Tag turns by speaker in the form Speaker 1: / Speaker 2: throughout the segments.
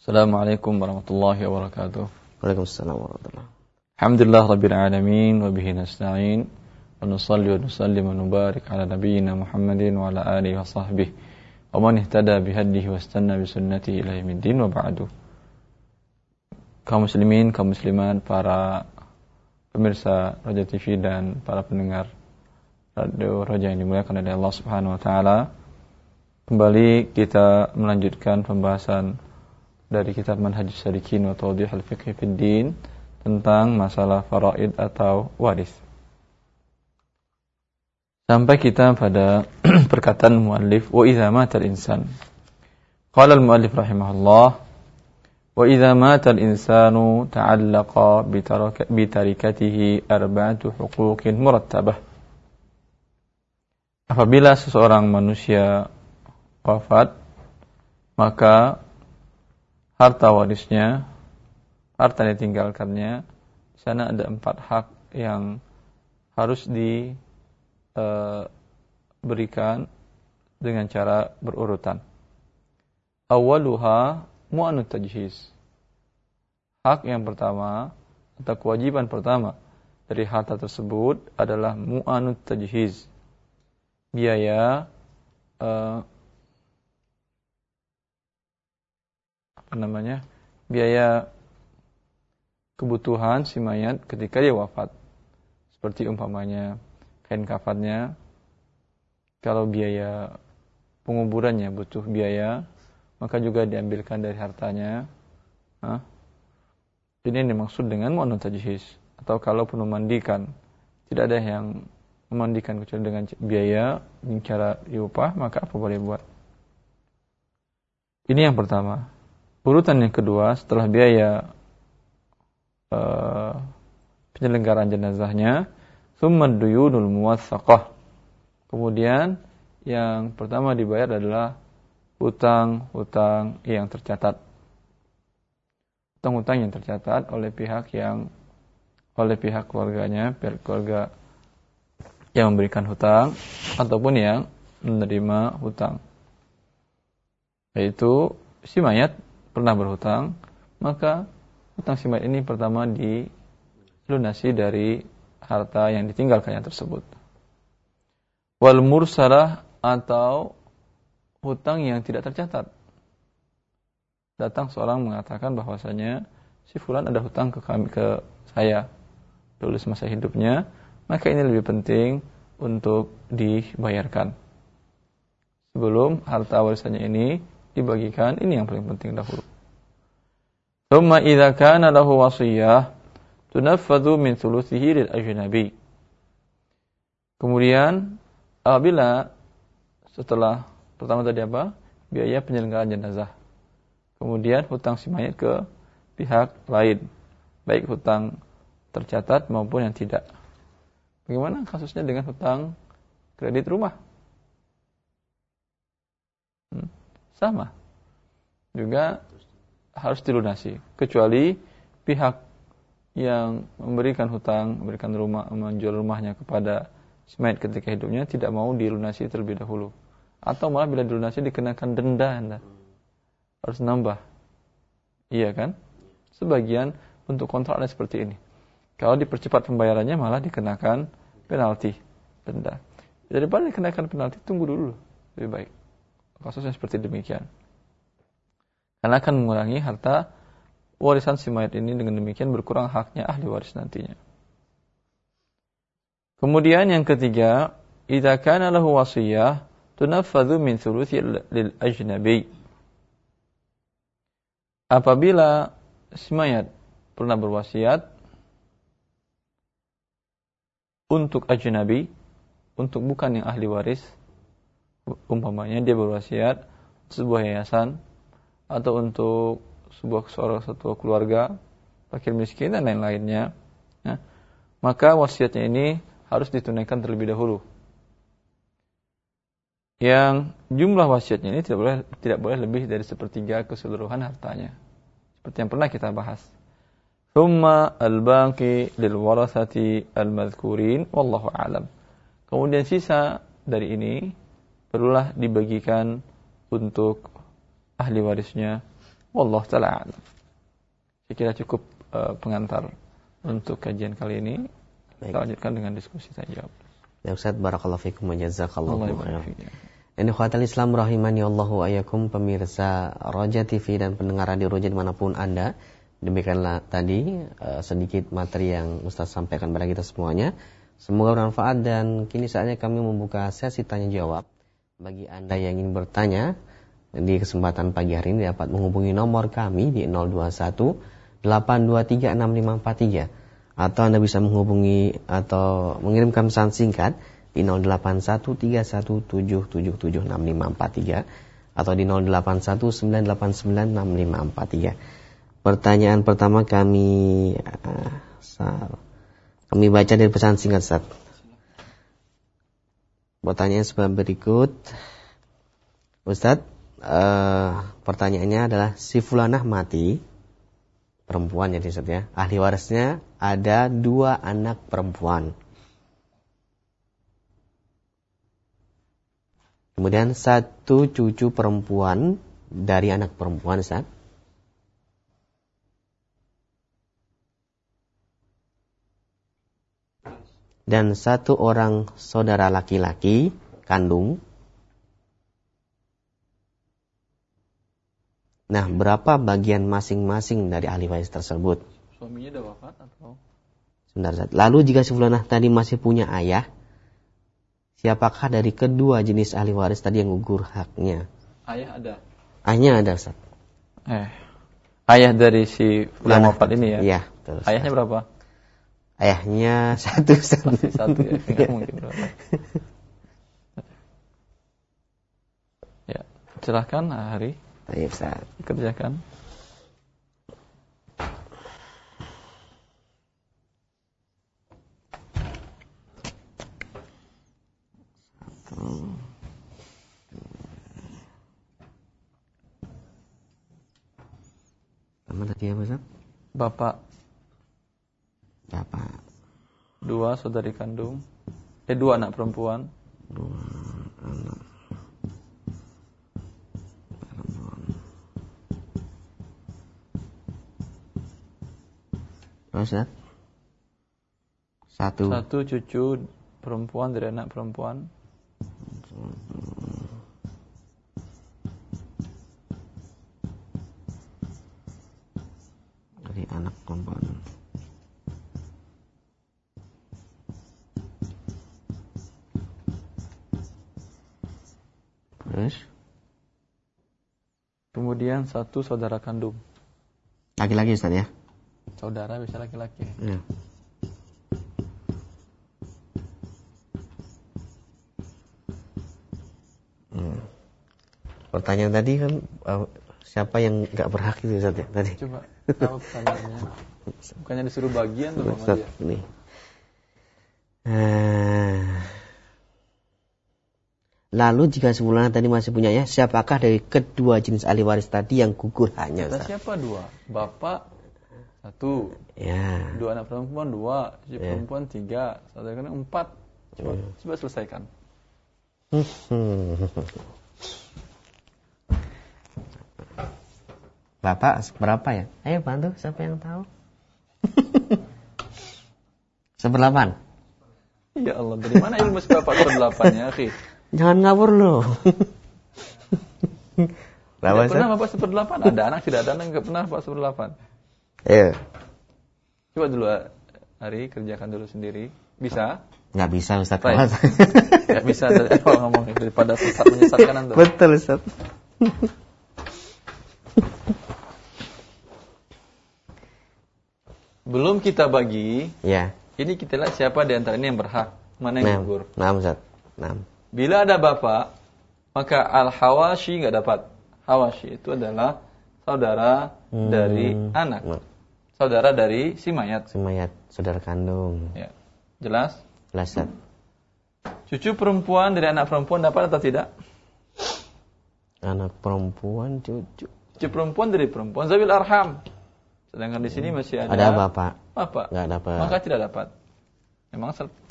Speaker 1: Assalamualaikum warahmatullahi wabarakatuh.
Speaker 2: Waalaikumsalam warahmatullahi
Speaker 1: Alhamdulillah rabbil alamin wa bihi nasta'in wa nusalli wa nusallim wa nubarik ala nabiyyina Muhammadin wa ala alihi wa sahbihi wa man ihtada bihadihi wa istanna bi sunnatihi ila yaumiddin wa ba'du. Kaum muslimin, kaum muslimat, para pemirsa Raja TV dan para pendengar Radio Raja yang dimuliakan oleh Allah Subhanahu wa taala. Kembali kita melanjutkan pembahasan dari kitab Manhaj Sadikin wa Tawdih al-Fiqh Din tentang masalah faraid atau waris. Sampai kita pada perkataan muallif wa idza mata al-insan. Qala al-muallif rahimahullah wa idza mata al-insanu ta'allaqa bi tarikatihi arba'atu huquqin murattabah. Apabila seseorang manusia wafat maka harta warisnya, harta yang ditinggalkannya, di sana ada empat hak yang harus diberikan e, dengan cara berurutan. Awaluha mu'anud tajhiz. Hak yang pertama atau kewajiban pertama dari harta tersebut adalah mu'anud tajhiz. Biaya uh, apa namanya biaya kebutuhan si mayat ketika dia wafat. Seperti umpamanya kain kafannya, kalau biaya penguburannya butuh biaya, maka juga diambilkan dari hartanya. Hah? Ini yang dimaksud dengan mu'anun tajhiz. Atau kalau pun memandikan, tidak ada yang memandikan kecuali dengan biaya, cara diupah, maka apa boleh buat. Ini yang pertama. Urutan yang kedua setelah biaya uh, penyelenggaraan jenazahnya, summa duyunul. Kemudian yang pertama dibayar adalah hutang-hutang yang tercatat. Hutang-hutang yang tercatat oleh pihak yang oleh pihak keluarganya, pihak keluarga yang memberikan hutang ataupun yang menerima hutang. Yaitu si mayat pernah berhutang, maka hutang si mayit ini pertama dilunasi dari harta yang ditinggalkannya tersebut. Wal mursalah atau hutang yang tidak tercatat. Datang seorang mengatakan bahwasanya si fulan ada hutang ke kami ke saya dulu semasa hidupnya, maka ini lebih penting untuk dibayarkan. Sebelum harta warisannya ini dibagikan, ini yang paling penting dahulu. Thumma idza kana lahu wasiyah tunaffadhu min thuluthihi lil ajnabi. Kemudian apabila setelah pertama tadi apa? Biaya penyelenggaraan jenazah. Kemudian hutang si mayat ke pihak lain, baik hutang tercatat maupun yang tidak. Bagaimana kasusnya dengan hutang kredit rumah? Hmm, sama. Juga harus dilunasi kecuali pihak yang memberikan hutang, memberikan rumah, menjual rumahnya kepada Smite ketika hidupnya tidak mau dilunasi terlebih dahulu. Atau malah bila dilunasi dikenakan denda Anda. Harus nambah. Iya kan? Sebagian untuk kontrak ada seperti ini. Kalau dipercepat pembayarannya malah dikenakan penalti, denda. Daripada dikenakan penalti, tunggu dulu. Lebih baik. Kasusnya seperti demikian. Karena akan mengurangi harta warisan si mayat ini dengan demikian berkurang haknya ahli waris nantinya. Kemudian yang ketiga, idza kana lahu wasiyah tunaffadhu min thuluthi lil ajnabi. Apabila si mayat pernah berwasiat untuk ajnabi, untuk bukan yang ahli waris, umpamanya dia berwasiat sebuah yayasan atau untuk sebuah seorang satu keluarga fakir miskin dan lain-lainnya ya, maka wasiatnya ini harus ditunaikan terlebih dahulu. Yang jumlah wasiatnya ini tidak boleh tidak boleh lebih dari sepertiga keseluruhan hartanya. Seperti yang pernah kita bahas. Thumma al-baqi lil warathati al-madhkurin wallahu alam. Kemudian sisa dari ini perlulah dibagikan untuk ahli warisnya Wallah taala a'lam. Saya kira cukup uh, pengantar untuk kajian kali ini. Baik. Kita lanjutkan dengan diskusi saja.
Speaker 2: Ya Ustaz, barakallahu fikum wa jazakallahu khairan. Ini khawatir Islam rahimani Allahu ayakum pemirsa Roja TV dan pendengar radio Roja di mana pun Anda. Demikianlah tadi uh, sedikit materi yang Ustaz sampaikan kepada kita semuanya. Semoga bermanfaat dan kini saatnya kami membuka sesi tanya jawab. Bagi Anda yang ingin bertanya, di kesempatan pagi hari ini dapat menghubungi nomor kami di 021 823 6543 atau Anda bisa menghubungi atau mengirimkan pesan singkat di 081317776543 atau di 0819896543. Pertanyaan pertama kami uh, kami baca dari pesan singkat Ustaz. Pertanyaan sebagai berikut. Ustaz, uh, pertanyaannya adalah si fulanah mati perempuan jadi Ustaz ya. Ahli warisnya ada dua anak perempuan. Kemudian satu cucu perempuan dari anak perempuan Ustaz. Dan satu orang saudara laki-laki kandung. Nah, berapa bagian masing-masing dari ahli waris tersebut?
Speaker 1: Suaminya sudah wafat atau?
Speaker 2: Sebentar. Lalu jika si tadi masih punya ayah, Siapakah dari kedua jenis ahli waris tadi yang gugur haknya?
Speaker 1: Ayah ada.
Speaker 2: Ayahnya ada, Ustaz.
Speaker 1: Eh. Ayah dari si fulan wafat ini ya?
Speaker 2: Iya,
Speaker 1: betul. Ayahnya berapa?
Speaker 2: Ayahnya satu, Ustaz.
Speaker 1: satu ya, enggak mungkin berapa. ya, silahkan Hari.
Speaker 2: Baik, Ustaz.
Speaker 1: Kerjakan.
Speaker 2: Nama tadi apa, Ustaz?
Speaker 1: Bapak. Dua saudari kandung. Eh, dua anak perempuan.
Speaker 2: Dua anak perempuan. Ustaz? Satu.
Speaker 1: Satu cucu perempuan dari anak perempuan. Satu saudara kandung.
Speaker 2: Laki-laki Ustaz ya?
Speaker 1: Saudara bisa laki-laki.
Speaker 2: Ya. Pertanyaan tadi kan uh, siapa yang nggak berhak itu Ustaz ya tadi?
Speaker 1: Coba pertanyaannya? Bukannya disuruh bagian tuh
Speaker 2: Ustaz, nih. Lalu jika sebulan tadi masih punya ya, siapakah dari kedua jenis ahli waris tadi yang gugur hanya?
Speaker 1: Ustaz? siapa dua? Bapak satu.
Speaker 2: Ya.
Speaker 1: Dua anak perempuan dua, ya. perempuan tiga, saudara kan empat. Coba, ya. coba selesaikan.
Speaker 2: Bapak berapa ya? Ayo bantu siapa yang tahu? Seperdelapan.
Speaker 1: Ya Allah, dari mana ilmu seberapa seperdelapannya, akhi?
Speaker 2: Jangan ngawur loh.
Speaker 1: Berapa pernah Bapak seperdelapan? Ada anak, tidak ada anak, nggak pernah Bapak seperdelapan.
Speaker 2: Iya.
Speaker 1: Coba dulu hari kerjakan dulu sendiri. Bisa?
Speaker 2: Nggak bisa Ustaz.
Speaker 1: Nggak bisa kalau ngomong daripada sesat menyesatkan antum.
Speaker 2: Betul Ustaz.
Speaker 1: Belum kita bagi.
Speaker 2: Ya.
Speaker 1: Ini kita lihat siapa di antara ini yang berhak, mana yang gugur.
Speaker 2: Nah, Ustaz. Nah.
Speaker 1: Bila ada bapak, maka al-hawashi nggak dapat. Hawashi itu adalah saudara hmm. dari anak. Nah. Saudara dari si mayat.
Speaker 2: Si mayat, saudara kandung.
Speaker 1: Ya. Jelas?
Speaker 2: Jelas.
Speaker 1: Cucu perempuan dari anak perempuan dapat atau tidak?
Speaker 2: Anak perempuan cucu.
Speaker 1: Cucu perempuan dari perempuan zabil arham. Sedangkan di sini masih ada
Speaker 2: ada bapak.
Speaker 1: Bapak.
Speaker 2: Enggak dapat.
Speaker 1: Maka tidak dapat. Memang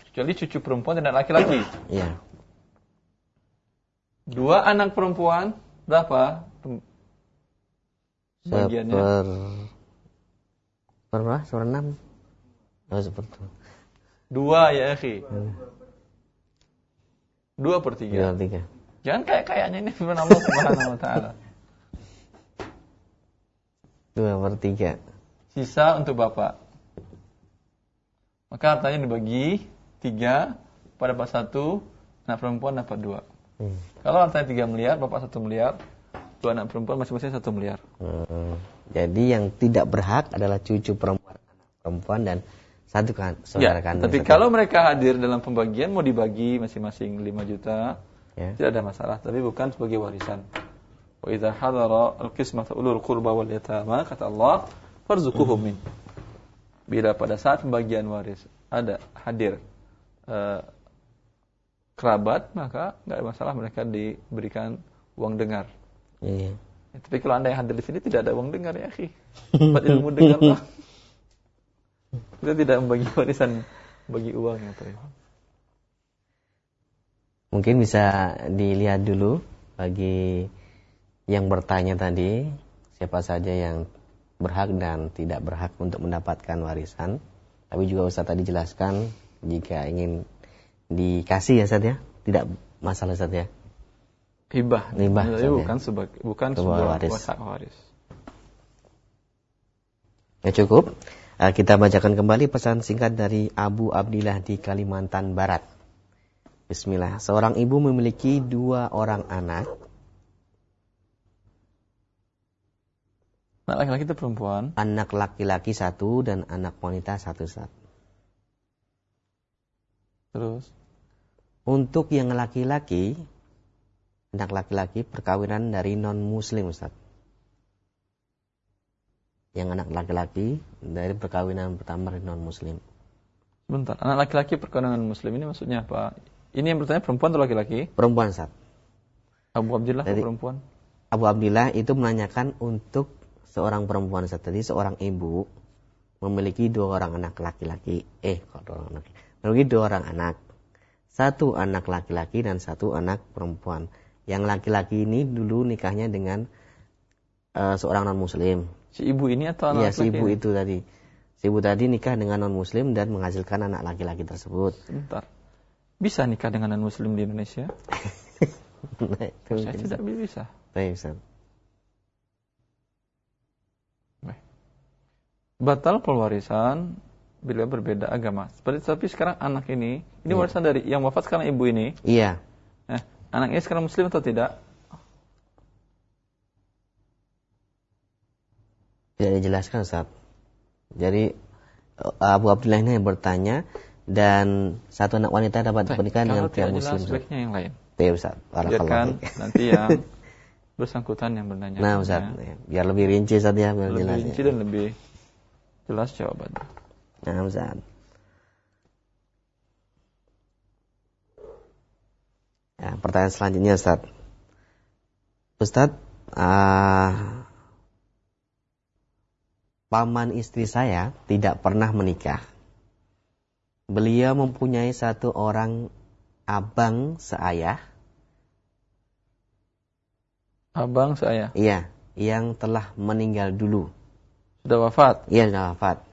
Speaker 1: kecuali cucu perempuan dan laki-laki.
Speaker 2: Iya.
Speaker 1: Dua anak perempuan berapa? bagiannya
Speaker 2: seper berapa? Seperenam oh seperti
Speaker 1: dua. Ya akhi? Dua per tiga?
Speaker 2: Dua per tiga.
Speaker 1: Jangan kayak kayaknya ini firman Allah Subhanahu Wa Taala.
Speaker 2: Dua per tiga.
Speaker 1: Sisa untuk bapak. Maka hartanya dibagi tiga pada bapak satu anak perempuan dapat dua hmm. kalau hartanya tiga miliar bapak satu miliar dua anak perempuan masing-masing satu miliar
Speaker 2: hmm. jadi yang tidak berhak adalah cucu perempuan perempuan dan satu kan
Speaker 1: saudara ya, kandung. Tapi kalau mereka hadir dalam pembagian mau dibagi masing-masing 5 juta, ya. tidak ada masalah. Tapi bukan sebagai warisan. Wa idza hadara al-qismata ulul qurba wal yatama kata Allah farzuquhum min. Bila pada saat pembagian waris ada hadir uh, kerabat maka nggak ada masalah mereka diberikan uang dengar. Iya. Ya, tapi kalau anda yang hadir di sini tidak ada uang dengar ya, akhi. Buat ilmu dengar lah. Kita tidak membagi warisan bagi uang ya,
Speaker 2: Mungkin bisa dilihat dulu bagi yang bertanya tadi siapa saja yang berhak dan tidak berhak untuk mendapatkan warisan. Tapi juga Ustaz tadi jelaskan jika ingin dikasih ya Ustaz ya, tidak masalah Ustaz ya.
Speaker 1: Hibah.
Speaker 2: Hibah.
Speaker 1: Ya. bukan sebagai bukan sebuah waris. waris.
Speaker 2: Ya cukup. Eh, kita bacakan kembali pesan singkat dari Abu Abdillah di Kalimantan Barat. Bismillah. Seorang ibu memiliki dua orang anak.
Speaker 1: Anak laki-laki itu perempuan?
Speaker 2: Anak laki-laki satu dan anak wanita satu saat.
Speaker 1: Terus?
Speaker 2: Untuk yang laki-laki, anak laki-laki perkawinan dari non-muslim Ustaz yang anak laki-laki dari perkawinan pertama dari non muslim.
Speaker 1: Bentar, anak laki-laki perkawinan muslim ini maksudnya apa? Ini yang bertanya perempuan atau laki-laki?
Speaker 2: Perempuan saat.
Speaker 1: Abu Abdillah Jadi, perempuan?
Speaker 2: Abu Abdillah itu menanyakan untuk seorang perempuan saat tadi seorang ibu memiliki dua orang anak laki-laki. Eh, kok dua orang anak? Memiliki dua orang anak. Satu anak laki-laki dan satu anak perempuan. Yang laki-laki ini dulu nikahnya dengan uh, seorang non muslim
Speaker 1: Si ibu ini atau anak
Speaker 2: Iya, si ibu itu tadi. Si ibu tadi nikah dengan non muslim dan menghasilkan anak laki-laki tersebut.
Speaker 1: Sebentar. Bisa nikah dengan non muslim di Indonesia? nah, itu Saya tidak bisa.
Speaker 2: Baik, Ustaz.
Speaker 1: Batal pewarisan bila berbeda agama. Seperti tapi sekarang anak ini, ini iya. warisan dari yang wafat sekarang ibu ini.
Speaker 2: Iya.
Speaker 1: Eh, anak ini sekarang muslim atau tidak?
Speaker 2: tidak dijelaskan saat jadi Abu Abdullah ini yang bertanya dan satu anak wanita dapat pernikahan dengan pria muslim.
Speaker 1: Sebaiknya yang lain.
Speaker 2: Iya Ustaz.
Speaker 1: Biarkan nanti yang bersangkutan yang bertanya.
Speaker 2: Nah Ustaz, ya. biar lebih rinci Ustaz ya.
Speaker 1: Biar lebih jelas, rinci ya. dan lebih jelas jawabannya.
Speaker 2: Nah Ustaz. Ya, pertanyaan selanjutnya Ustaz. Ustaz, uh, paman istri saya tidak pernah menikah. Beliau mempunyai satu orang abang seayah.
Speaker 1: Abang seayah?
Speaker 2: Iya, yang telah meninggal dulu.
Speaker 1: Sudah wafat?
Speaker 2: Iya, sudah wafat.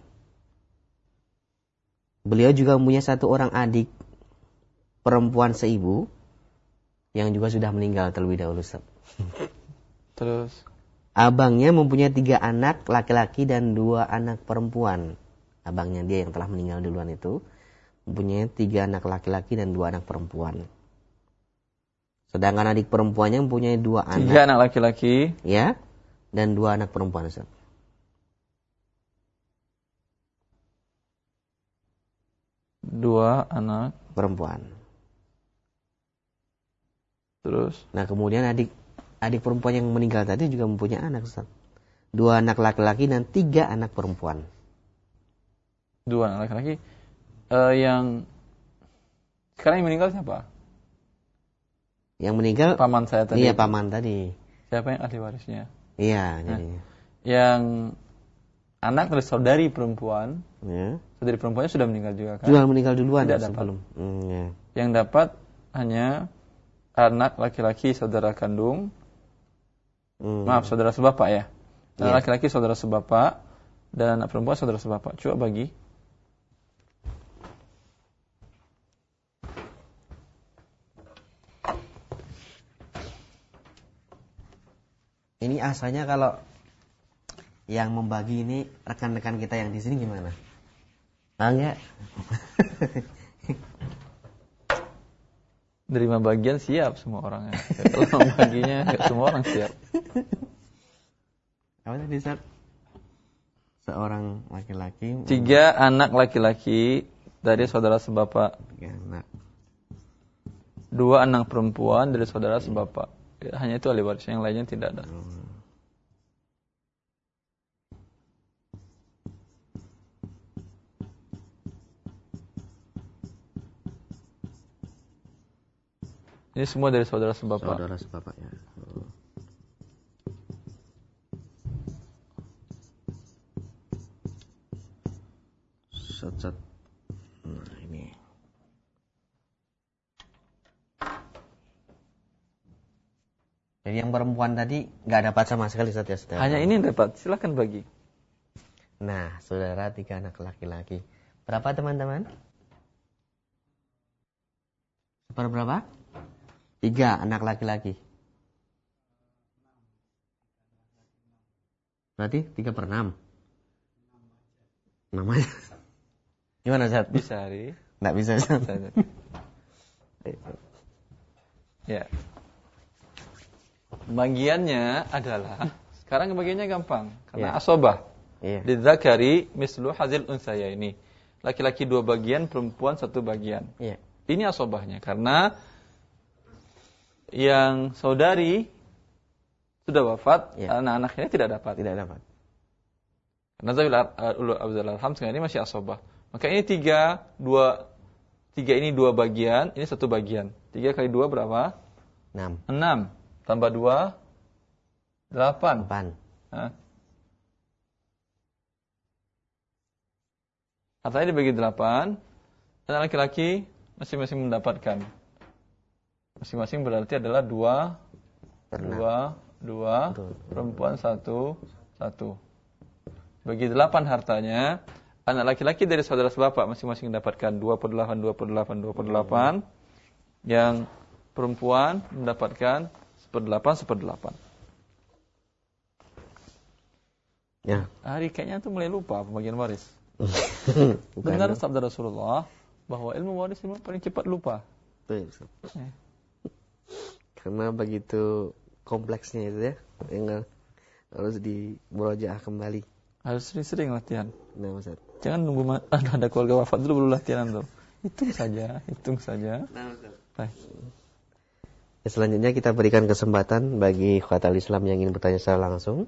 Speaker 2: Beliau juga mempunyai satu orang adik perempuan seibu yang juga sudah meninggal terlebih dahulu.
Speaker 1: Terus?
Speaker 2: Abangnya mempunyai tiga anak laki-laki dan dua anak perempuan. Abangnya dia yang telah meninggal duluan itu mempunyai tiga anak laki-laki dan dua anak perempuan. Sedangkan adik perempuannya mempunyai dua anak.
Speaker 1: Tiga anak laki-laki.
Speaker 2: Ya, dan dua anak perempuan. Ustaz.
Speaker 1: Dua anak
Speaker 2: perempuan.
Speaker 1: Terus?
Speaker 2: Nah kemudian adik adik perempuan yang meninggal tadi juga mempunyai anak Ustaz. Dua anak laki-laki dan tiga anak perempuan.
Speaker 1: Dua anak laki-laki. Uh, yang sekarang yang meninggal siapa?
Speaker 2: Yang meninggal
Speaker 1: paman saya tadi.
Speaker 2: Iya, paman tadi.
Speaker 1: Siapa yang ahli warisnya?
Speaker 2: Iya, nah,
Speaker 1: Yang anak dari saudari perempuan. Ya. Saudari perempuannya sudah meninggal juga kan?
Speaker 2: Sudah meninggal duluan
Speaker 1: Tidak dapat. Sebelum. Hmm, ya. Yang dapat hanya anak laki-laki saudara kandung Hmm. Maaf, saudara sebapak ya. Anak yeah. laki-laki saudara sebapak dan anak perempuan saudara sebapak. Coba bagi.
Speaker 2: Ini asalnya kalau yang membagi ini rekan-rekan kita yang di sini gimana? Ah enggak?
Speaker 1: Nerima bagian siap semua orang ya. Kalau membaginya enggak semua orang siap.
Speaker 2: Apa tadi Ustaz? Seorang laki-laki
Speaker 1: Tiga anak laki-laki dari saudara sebapak.
Speaker 2: Tiga anak.
Speaker 1: Dua anak perempuan dari saudara sebapak. Ya, hanya itu ahli waris, yang lainnya tidak ada. Hmm. Ini semua dari saudara sebapak.
Speaker 2: Saudara sebapak ya. Oh. Nah, ini. Jadi yang perempuan tadi nggak dapat sama sekali saja
Speaker 1: ya, Hanya ini yang dapat. Silakan bagi.
Speaker 2: Nah, saudara tiga anak laki-laki. Berapa teman-teman? Seperberapa? Tiga anak laki-laki. Berarti tiga per enam. Namanya. Gimana Zat?
Speaker 1: Bisa hari.
Speaker 2: Nggak bisa Zat.
Speaker 1: ya. Bagiannya adalah sekarang bagiannya gampang karena ya. asobah. Iya. Di zakari mislu hazil unsaya ini. Laki-laki dua bagian, perempuan satu bagian. Iya. Ini asobahnya karena yang saudari sudah wafat, ya. anak-anaknya tidak dapat.
Speaker 2: Tidak dapat.
Speaker 1: Karena Zawil Abdul Alham sekarang ini masih asobah. Maka ini tiga, dua, tiga ini dua bagian, ini satu bagian. Tiga kali dua berapa?
Speaker 2: Enam.
Speaker 1: Enam. Tambah dua, delapan.
Speaker 2: Delapan.
Speaker 1: Artinya dibagi delapan, anak laki-laki masing-masing mendapatkan Masing-masing berarti adalah dua, dua, dua, perempuan satu, satu. Bagi delapan hartanya, anak laki-laki dari saudara sebapak masing-masing mendapatkan dua per delapan, dua per delapan, dua per delapan. Yang perempuan mendapatkan seperdelapan, seperdelapan. Ya. Hari kayaknya tuh mulai lupa pembagian waris. Benar sabda Rasulullah bahwa ilmu waris ilmu paling cepat lupa. Betul. Ya
Speaker 2: karena begitu kompleksnya itu ya yang harus di murojaah kembali.
Speaker 1: Harus sering-sering latihan.
Speaker 2: Nah Ustaz
Speaker 1: jangan nunggu ada keluarga wafat dulu baru latihan tuh. Hitung saja hitung saja. Nah Ustaz Baik.
Speaker 2: Ya, selanjutnya kita berikan kesempatan bagi khawatal Islam yang ingin bertanya secara langsung.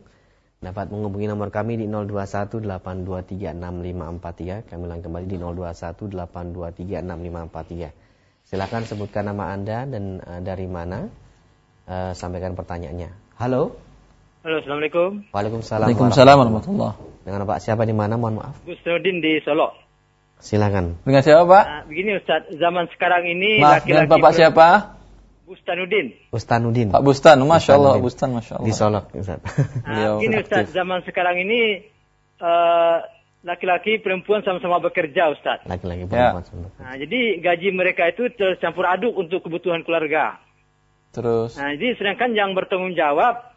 Speaker 2: Dapat menghubungi nomor kami di 0218236543 kami ulang kembali di 0218236543 silakan sebutkan nama anda dan uh, dari mana uh, sampaikan pertanyaannya. Halo.
Speaker 3: Halo, Assalamualaikum.
Speaker 2: Waalaikumsalam.
Speaker 1: Waalaikumsalam warahmatullah.
Speaker 2: Dengan Pak siapa di mana? Mohon maaf.
Speaker 3: Gus Nurdin di Solo.
Speaker 2: Silakan.
Speaker 1: Dengan siapa, Pak?
Speaker 3: Nah, begini Ustaz, zaman sekarang ini
Speaker 1: laki-laki Dengan Bapak siapa?
Speaker 3: Bustanudin.
Speaker 2: Bustanudin.
Speaker 1: Pak Bustan, Masya Allah, Bustan, Masya Allah.
Speaker 2: Di Solo, Ustaz.
Speaker 3: Nah, begini Ustaz, zaman sekarang ini uh, laki-laki perempuan sama-sama bekerja Ustaz.
Speaker 2: Laki-laki perempuan
Speaker 3: ya. sama Nah, jadi gaji mereka itu tercampur aduk untuk kebutuhan keluarga.
Speaker 1: Terus.
Speaker 3: Nah, jadi sedangkan yang bertanggung jawab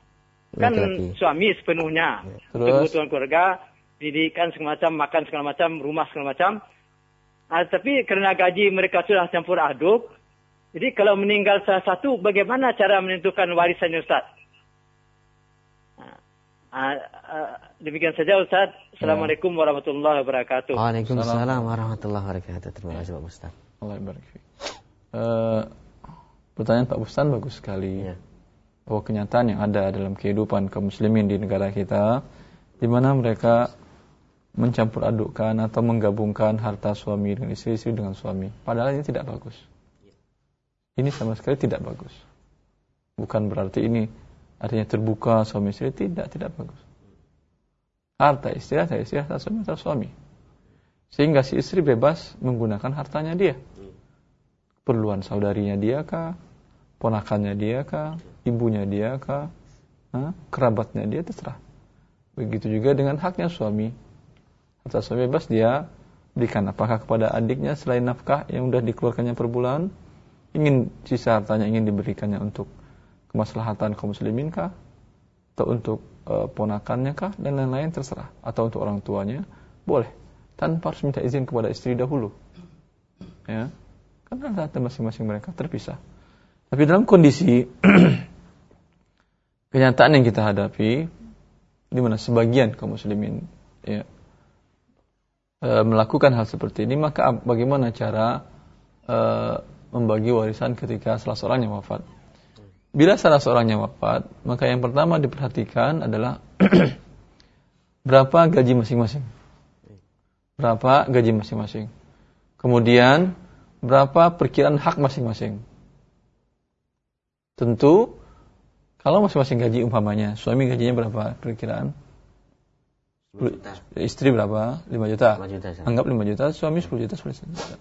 Speaker 3: kan Laki-laki. suami sepenuhnya. Terus. Kebutuhan keluarga, didikan segala macam, makan segala macam, rumah segala macam. Nah, tapi karena gaji mereka sudah campur aduk, jadi kalau meninggal salah satu, bagaimana cara menentukan warisannya Ustaz? Nah, uh, demikian saja Ustaz. Assalamualaikum warahmatullahi wabarakatuh.
Speaker 2: Waalaikumsalam warahmatullahi wabarakatuh. Terima kasih Pak Ustaz.
Speaker 1: Allah uh, Pertanyaan Pak Bustan bagus sekali. Ya. Bahwa kenyataan yang ada dalam kehidupan kaum muslimin di negara kita di mana mereka mencampur adukkan atau menggabungkan harta suami dengan istri, istri dengan suami. Padahal ini tidak bagus. Ini sama sekali tidak bagus. Bukan berarti ini artinya terbuka suami istri tidak tidak bagus. Harta istri, harta istri, harta suami, suami. Sehingga si istri bebas menggunakan hartanya dia. Perluan saudarinya dia kah, ponakannya dia kah, ibunya dia kah, kerabatnya dia terserah. Begitu juga dengan haknya suami. Harta suami bebas dia berikan apakah kepada adiknya selain nafkah yang sudah dikeluarkannya per bulan? Ingin sisa hartanya ingin diberikannya untuk kemaslahatan kaum muslimin kah? Atau untuk e, ponakannya kah dan lain-lain terserah. Atau untuk orang tuanya boleh. Tanpa harus minta izin kepada istri dahulu. Ya. Karena harta masing-masing mereka terpisah. Tapi dalam kondisi kenyataan yang kita hadapi di mana sebagian kaum muslimin ya e, melakukan hal seperti ini maka bagaimana cara e, membagi warisan ketika salah seorangnya wafat bila salah seorangnya wafat maka yang pertama diperhatikan adalah berapa gaji masing-masing berapa gaji masing-masing kemudian berapa perkiraan hak masing-masing tentu kalau masing-masing gaji umpamanya, suami gajinya berapa perkiraan? Juta. Istri berapa? 5 juta. 5 juta Anggap 5 juta, suami 10 juta, 10 juta.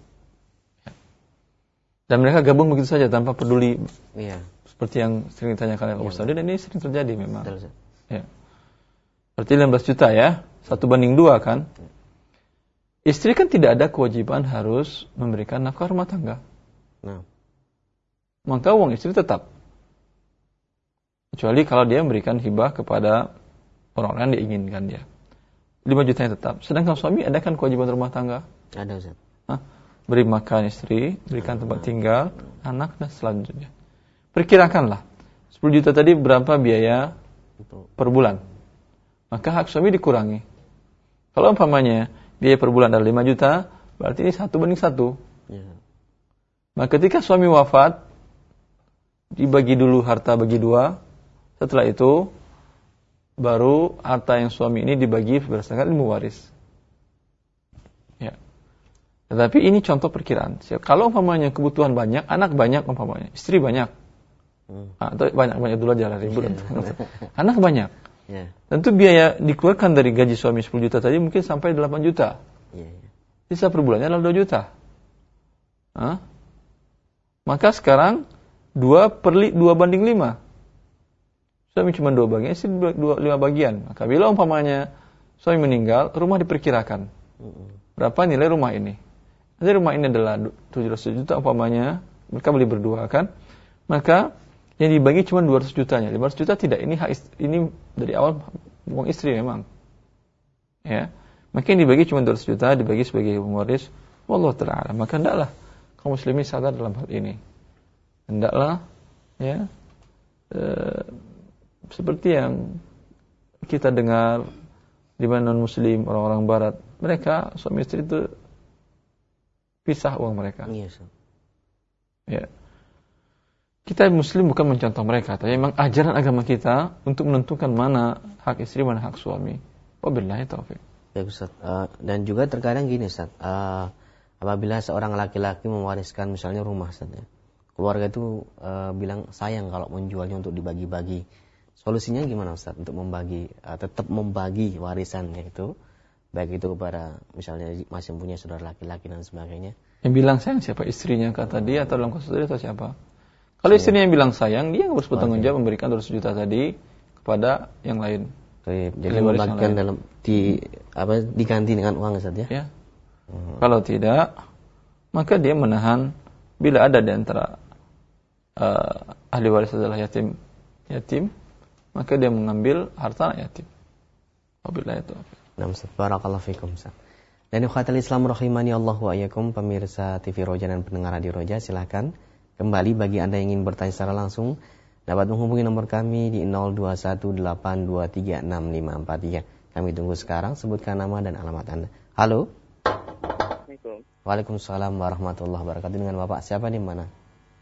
Speaker 1: Dan mereka gabung begitu saja tanpa peduli. Iya. Seperti yang sering ditanyakan oleh Ustaz dan ini sering terjadi memang. Betul, ya. Berarti 15 juta ya, satu banding dua kan? Istri kan tidak ada kewajiban harus memberikan nafkah rumah tangga. Nah. Maka uang istri tetap Kecuali kalau dia memberikan hibah kepada orang-orang yang diinginkan dia. 5 jutanya tetap. Sedangkan suami ada kan kewajiban rumah tangga?
Speaker 2: Ada Ustaz.
Speaker 1: Hah? Beri makan istri, berikan tempat tinggal, anak dan selanjutnya. Perkirakanlah 10 juta tadi berapa biaya per bulan. Maka hak suami dikurangi. Kalau umpamanya biaya per bulan adalah 5 juta, berarti ini satu banding satu. Ya. Maka ketika suami wafat, dibagi dulu harta bagi dua, setelah itu baru harta yang suami ini dibagi berdasarkan ilmu waris. Tetapi ini contoh perkiraan. Kalau umpamanya kebutuhan banyak, anak banyak umpamanya, istri banyak. Hmm. Atau banyak-banyak dulu aja ribut. anak banyak. Yeah. Tentu biaya dikeluarkan dari gaji suami 10 juta tadi mungkin sampai 8 juta. Yeah, yeah. Sisa per bulannya adalah 2 juta. Hah? Maka sekarang 2 per 2 banding 5 suami cuma dua bagian, istri dua, dua, lima bagian. Maka bila umpamanya suami meninggal, rumah diperkirakan. Berapa nilai rumah ini? Nanti rumah ini adalah 700 juta umpamanya, mereka beli berdua kan? Maka yang dibagi cuma 200 jutanya. 500 juta tidak, ini hak istri, ini dari awal uang istri memang. Ya. Maka yang dibagi cuma 200 juta, dibagi sebagai waris. Wallahu ta'ala. Maka hendaklah kaum muslimin sadar dalam hal ini. Hendaklah ya, eh, seperti yang kita dengar di mana non muslim orang-orang barat mereka suami istri itu pisah uang mereka. Iya ya. Kita muslim bukan mencontoh mereka tapi memang ajaran agama kita untuk menentukan mana hak istri mana hak suami. Wabillahi taufik
Speaker 2: ya Ustaz. Uh, dan juga terkadang gini Ustaz. Uh, apabila seorang laki-laki mewariskan misalnya rumah Ustaz ya, keluarga itu uh, bilang sayang kalau menjualnya untuk dibagi-bagi. Solusinya gimana Ustaz untuk membagi uh, tetap membagi warisannya itu baik itu kepada misalnya masih punya saudara laki-laki dan sebagainya.
Speaker 1: Yang bilang sayang siapa istrinya kata dia atau dalam kasus tadi atau siapa? Kalau istrinya yang bilang sayang, dia harus bertanggung jawab memberikan 200 juta tadi kepada yang lain.
Speaker 2: Jadi membagikan dalam di apa diganti dengan uang Ustaz ya? Ya.
Speaker 1: Hmm. Kalau tidak, maka dia menahan bila ada di antara uh, ahli waris adalah yatim yatim maka dia mengambil harta yatim. Wabillahi taufiq.
Speaker 2: Nam barakallahu fikum. Dan ikhwatal Islam rahimani Allah wa pemirsa TV Roja dan pendengar Radio Roja silahkan kembali bagi Anda yang ingin bertanya secara langsung dapat menghubungi nomor kami di 0218236543. Kami tunggu sekarang sebutkan nama dan alamat Anda. Halo. Assalamualaikum. Waalaikumsalam warahmatullahi wabarakatuh. Dengan Bapak siapa di mana?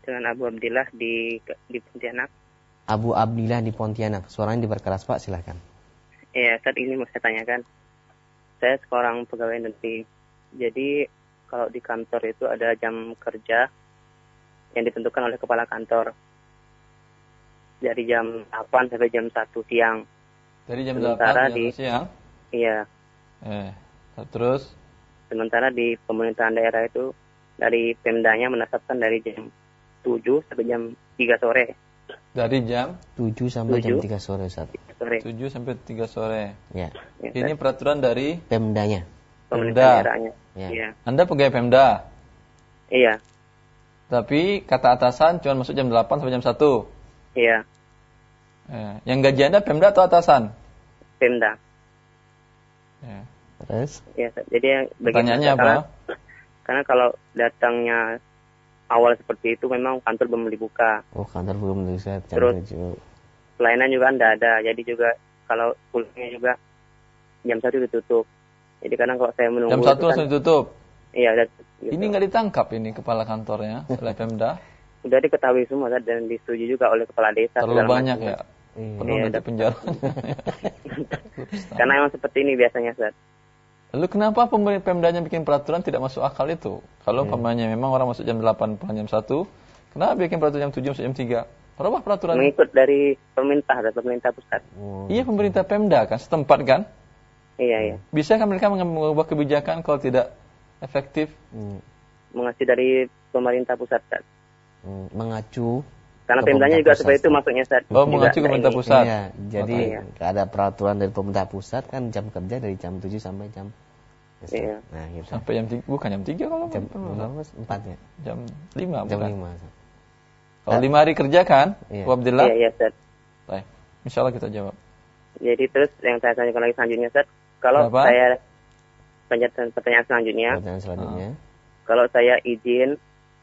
Speaker 4: Dengan Abu Abdillah di di Pontianak.
Speaker 2: Abu Abdillah di Pontianak. Suaranya diperkeras Pak, silahkan.
Speaker 4: Iya, saat ini mau saya tanyakan. Saya seorang pegawai negeri. Jadi kalau di kantor itu ada jam kerja yang ditentukan oleh kepala kantor. Dari jam 8 sampai jam 1 siang.
Speaker 1: Dari jam Sementara 8 di, siang?
Speaker 4: Iya.
Speaker 1: Eh, terus?
Speaker 4: Sementara di pemerintahan daerah itu dari Pemdanya menetapkan dari jam 7 sampai jam 3 sore
Speaker 1: Dari jam
Speaker 2: 7 sampai 7. jam 3 sore Ustaz.
Speaker 1: Sore. 7 sampai 3 sore.
Speaker 2: Ya.
Speaker 1: ya Ini peraturan dari
Speaker 2: Pemdanya.
Speaker 1: Pemda. Ya. ya. Anda pegawai Pemda?
Speaker 4: Iya.
Speaker 1: Tapi kata atasan cuma masuk jam 8 sampai jam 1.
Speaker 4: Iya.
Speaker 1: Ya. Yang gaji Anda Pemda atau atasan?
Speaker 4: Pemda.
Speaker 1: Ya.
Speaker 2: Terus?
Speaker 4: Ya, jadi yang
Speaker 1: Pertanyaannya apa?
Speaker 4: Karena, karena kalau datangnya awal seperti itu memang kantor belum dibuka.
Speaker 2: Oh kantor belum dibuka.
Speaker 4: Terus pelayanan juga tidak ada. Jadi juga kalau pulangnya juga jam satu ditutup. Jadi kadang kalau saya menunggu
Speaker 1: jam satu langsung kan, ditutup.
Speaker 4: Iya.
Speaker 1: Gitu. Ini nggak ditangkap ini kepala kantornya oleh Pemda?
Speaker 4: Sudah diketahui semua dan disetujui juga oleh kepala desa.
Speaker 1: Terlalu banyak macam. ya. Penuh iya, nanti penjara.
Speaker 4: Karena emang seperti ini biasanya, Ustaz.
Speaker 1: Lalu kenapa pemerintah Pemdanya bikin peraturan tidak masuk akal itu? Kalau hmm. memang orang masuk jam 8 pulang jam 1, kenapa bikin peraturan jam 7 masuk jam 3? Berapa peraturan?
Speaker 4: Mengikut dari pemerintah dan pemerintah pusat.
Speaker 1: Oh. Iya pemerintah Pemda kan, setempat kan?
Speaker 4: Iya, iya.
Speaker 1: Bisa kan mereka mengubah kebijakan kalau tidak efektif?
Speaker 2: Hmm.
Speaker 4: Mengacu dari pemerintah pusat kan?
Speaker 2: Hmm. Mengacu
Speaker 4: karena pemdanya juga seperti itu maksudnya Ustaz.
Speaker 1: Oh, mengacu ke pemerintah pusat.
Speaker 2: Iya, jadi okay. ada peraturan dari pemerintah pusat kan jam kerja dari jam 7 sampai jam
Speaker 4: Iya.
Speaker 1: Nah, gitu. Sampai jam 3, bukan jam 3 kalau
Speaker 2: jam berapa? 4 ya?
Speaker 1: Jam 5
Speaker 2: jam
Speaker 1: bukan?
Speaker 2: 5.
Speaker 1: Kalau 5 hari kerja kan?
Speaker 4: Iya.
Speaker 1: Abdillah?
Speaker 4: Iya, iya, Ustaz.
Speaker 1: Baik. Insyaallah kita jawab.
Speaker 4: Jadi terus yang saya tanyakan lagi selanjutnya, Ustaz. Kalau Apa? saya pertanyaan, pertanyaan selanjutnya.
Speaker 2: Pertanyaan selanjutnya. Uh.
Speaker 4: Kalau saya izin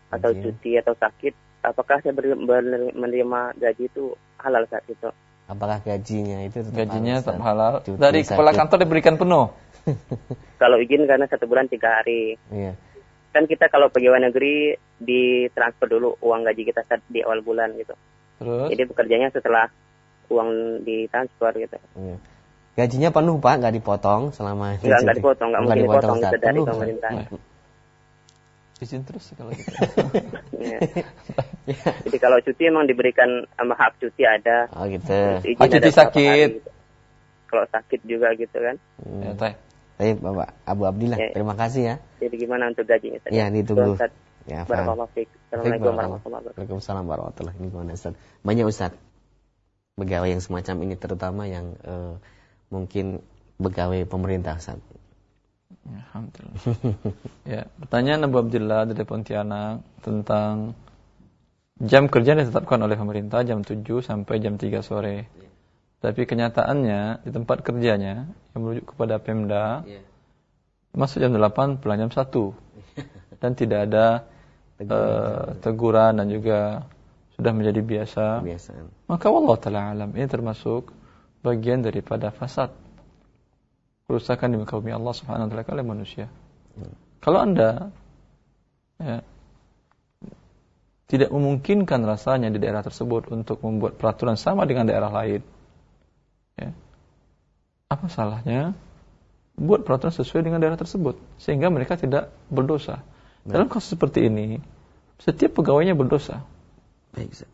Speaker 4: atau izin. cuti atau sakit apakah saya ber, ber, menerima gaji itu halal saat itu?
Speaker 2: Apakah gajinya itu tetap
Speaker 1: gajinya halal, tetap halal? Cuti Dari kepala kantor diberikan penuh.
Speaker 4: kalau izin karena satu bulan tiga hari.
Speaker 2: Iya.
Speaker 4: Kan kita kalau pegawai negeri ditransfer dulu uang gaji kita saat di awal bulan gitu.
Speaker 1: Terus?
Speaker 4: Jadi bekerjanya setelah uang ditransfer gitu.
Speaker 2: Iya. Gajinya penuh pak, nggak dipotong selama
Speaker 4: Nggak, nggak dipotong, nggak mungkin dipotong, dipotong gitu dari pemerintah.
Speaker 1: Izin terus kalau gitu.
Speaker 4: ya. Jadi kalau cuti emang diberikan sama hak cuti ada.
Speaker 2: Oh gitu.
Speaker 1: Hak cuti sakit.
Speaker 4: gitu. Kalau sakit juga gitu kan.
Speaker 1: Hmm. Ya, teh.
Speaker 2: Baik Bapak Abu Abdillah, ya. terima kasih ya.
Speaker 4: Jadi gimana untuk gajinya?
Speaker 2: Ya, ditunggu.
Speaker 4: Ya, Assalamualaikum warahmatullahi wabarakatuh.
Speaker 2: Waalaikumsalam warahmatullahi wabarakatuh. Banyak Ustaz pegawai yang semacam ini terutama yang uh, mungkin pegawai pemerintah Ustaz
Speaker 1: Alhamdulillah. ya, pertanyaan Abu Abdullah dari Pontianak tentang jam kerja yang ditetapkan oleh pemerintah jam 7 sampai jam 3 sore. Tapi kenyataannya di tempat kerjanya yang merujuk kepada Pemda yeah. masuk jam 8 pulang jam 1. Dan tidak ada uh, teguran dan juga sudah menjadi biasa.
Speaker 2: Kebiasaan.
Speaker 1: Maka Allah taala alam ini termasuk bagian daripada fasad kerusakan di muka bumi Allah Subhanahu wa taala oleh manusia. Hmm. Kalau Anda ya, tidak memungkinkan rasanya di daerah tersebut untuk membuat peraturan sama dengan daerah lain. Ya. Apa salahnya buat peraturan sesuai dengan daerah tersebut sehingga mereka tidak berdosa. Nah. Dalam kasus seperti ini, setiap pegawainya berdosa.
Speaker 2: Baik.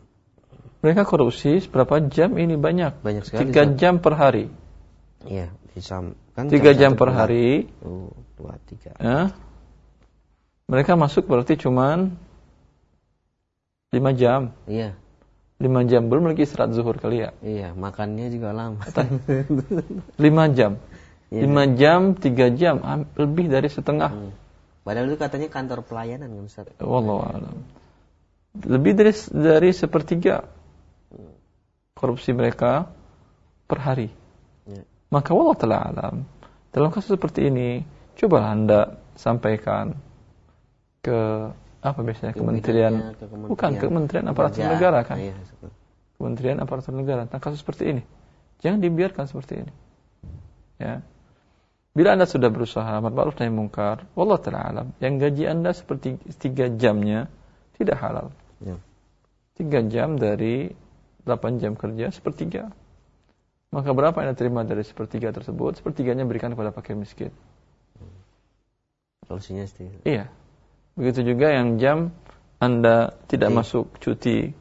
Speaker 1: Mereka korupsi berapa jam ini banyak?
Speaker 2: Banyak sekali.
Speaker 1: Tiga jam per hari.
Speaker 2: Iya, bisa
Speaker 1: Kan tiga jam per hari.
Speaker 2: Oh, dua, tiga.
Speaker 1: Ya. Mereka masuk berarti cuman lima jam.
Speaker 2: Iya.
Speaker 1: Lima jam belum lagi istirahat zuhur kali ya.
Speaker 2: Iya, makannya juga lama.
Speaker 1: lima jam. Iya. Lima jam, tiga jam, lebih dari setengah. Hmm.
Speaker 2: Padahal itu katanya kantor pelayanan kan Ustaz.
Speaker 1: Wallahualam. Lebih dari dari sepertiga korupsi mereka per hari. Maka Allah telah alam. Dalam kasus seperti ini, coba Anda sampaikan ke apa biasanya kementerian, ke kementerian bukan kementerian aparatur negara kan? Iya, kementerian aparatur negara tentang kasus seperti ini. Jangan dibiarkan seperti ini. Ya. Bila Anda sudah berusaha amat ma'ruf nahi mungkar, Allah taala alam, yang gaji Anda seperti tiga jamnya tidak halal. Ya. Tiga jam dari 8 jam kerja sepertiga. Maka berapa yang terima dari sepertiga tersebut? Sepertiganya berikan kepada fakir miskin.
Speaker 2: Solusinya sih.
Speaker 1: Iya. Begitu juga yang jam Anda tidak masuk cuti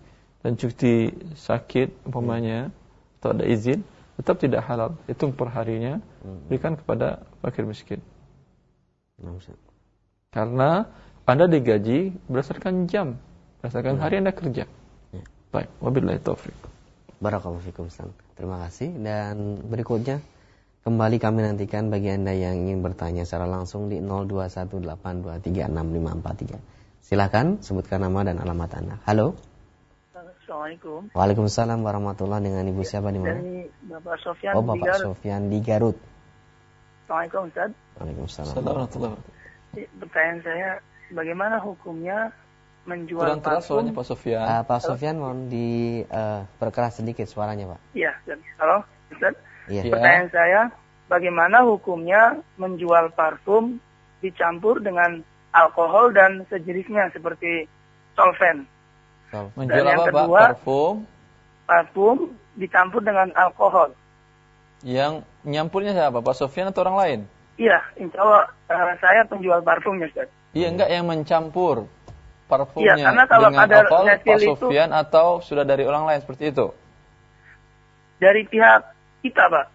Speaker 1: dan cuti sakit umpamanya hmm. atau ada izin, tetap tidak halal. Hitung per harinya, hmm. berikan kepada fakir miskin.
Speaker 2: Nah,
Speaker 1: Karena Anda digaji berdasarkan jam, berdasarkan hmm. hari Anda kerja. Ya. Baik, wabillahi taufik.
Speaker 2: Barakallahu fikum Ustaz. Terima kasih dan berikutnya kembali kami nantikan bagi Anda yang ingin bertanya secara langsung di 0218236543. Silakan sebutkan nama dan alamat Anda. Halo.
Speaker 5: Assalamualaikum.
Speaker 2: Waalaikumsalam warahmatullahi dengan Ibu siapa di mana?
Speaker 5: Dari Bapak Sofyan
Speaker 2: Oh, Bapak Sofyan di Garut.
Speaker 5: Assalamualaikum Ustaz.
Speaker 2: Waalaikumsalam.
Speaker 1: Assalamualaikum
Speaker 5: Pertanyaan saya, bagaimana hukumnya menjual
Speaker 1: Kurang keras
Speaker 5: parfum?
Speaker 1: suaranya Pak Sofyan.
Speaker 2: Uh, Pak Sofyan mohon diperkeras sedikit suaranya, Pak.
Speaker 5: Iya. Halo, Ustaz.
Speaker 2: Iya.
Speaker 1: Ya.
Speaker 5: Pertanyaan saya, bagaimana hukumnya menjual parfum dicampur dengan alkohol dan sejenisnya seperti solvent?
Speaker 2: So,
Speaker 1: Menjual
Speaker 5: yang
Speaker 1: apa, Pak?
Speaker 5: kedua-
Speaker 1: Parfum
Speaker 5: Parfum dicampur dengan alkohol.
Speaker 1: yang nyampurnya siapa? Pak Sofyan atau orang lain?
Speaker 5: Iya, insya Allah eh, saya penjual parfumnya, Ustaz.
Speaker 1: Iya, enggak yang mencampur parfumnya
Speaker 5: Iya, karena kalau
Speaker 1: dengan
Speaker 5: ada
Speaker 1: alkohol Pak
Speaker 5: refill itu-
Speaker 1: atau sudah dari orang lain seperti itu?
Speaker 5: Dari pihak kita, Pak.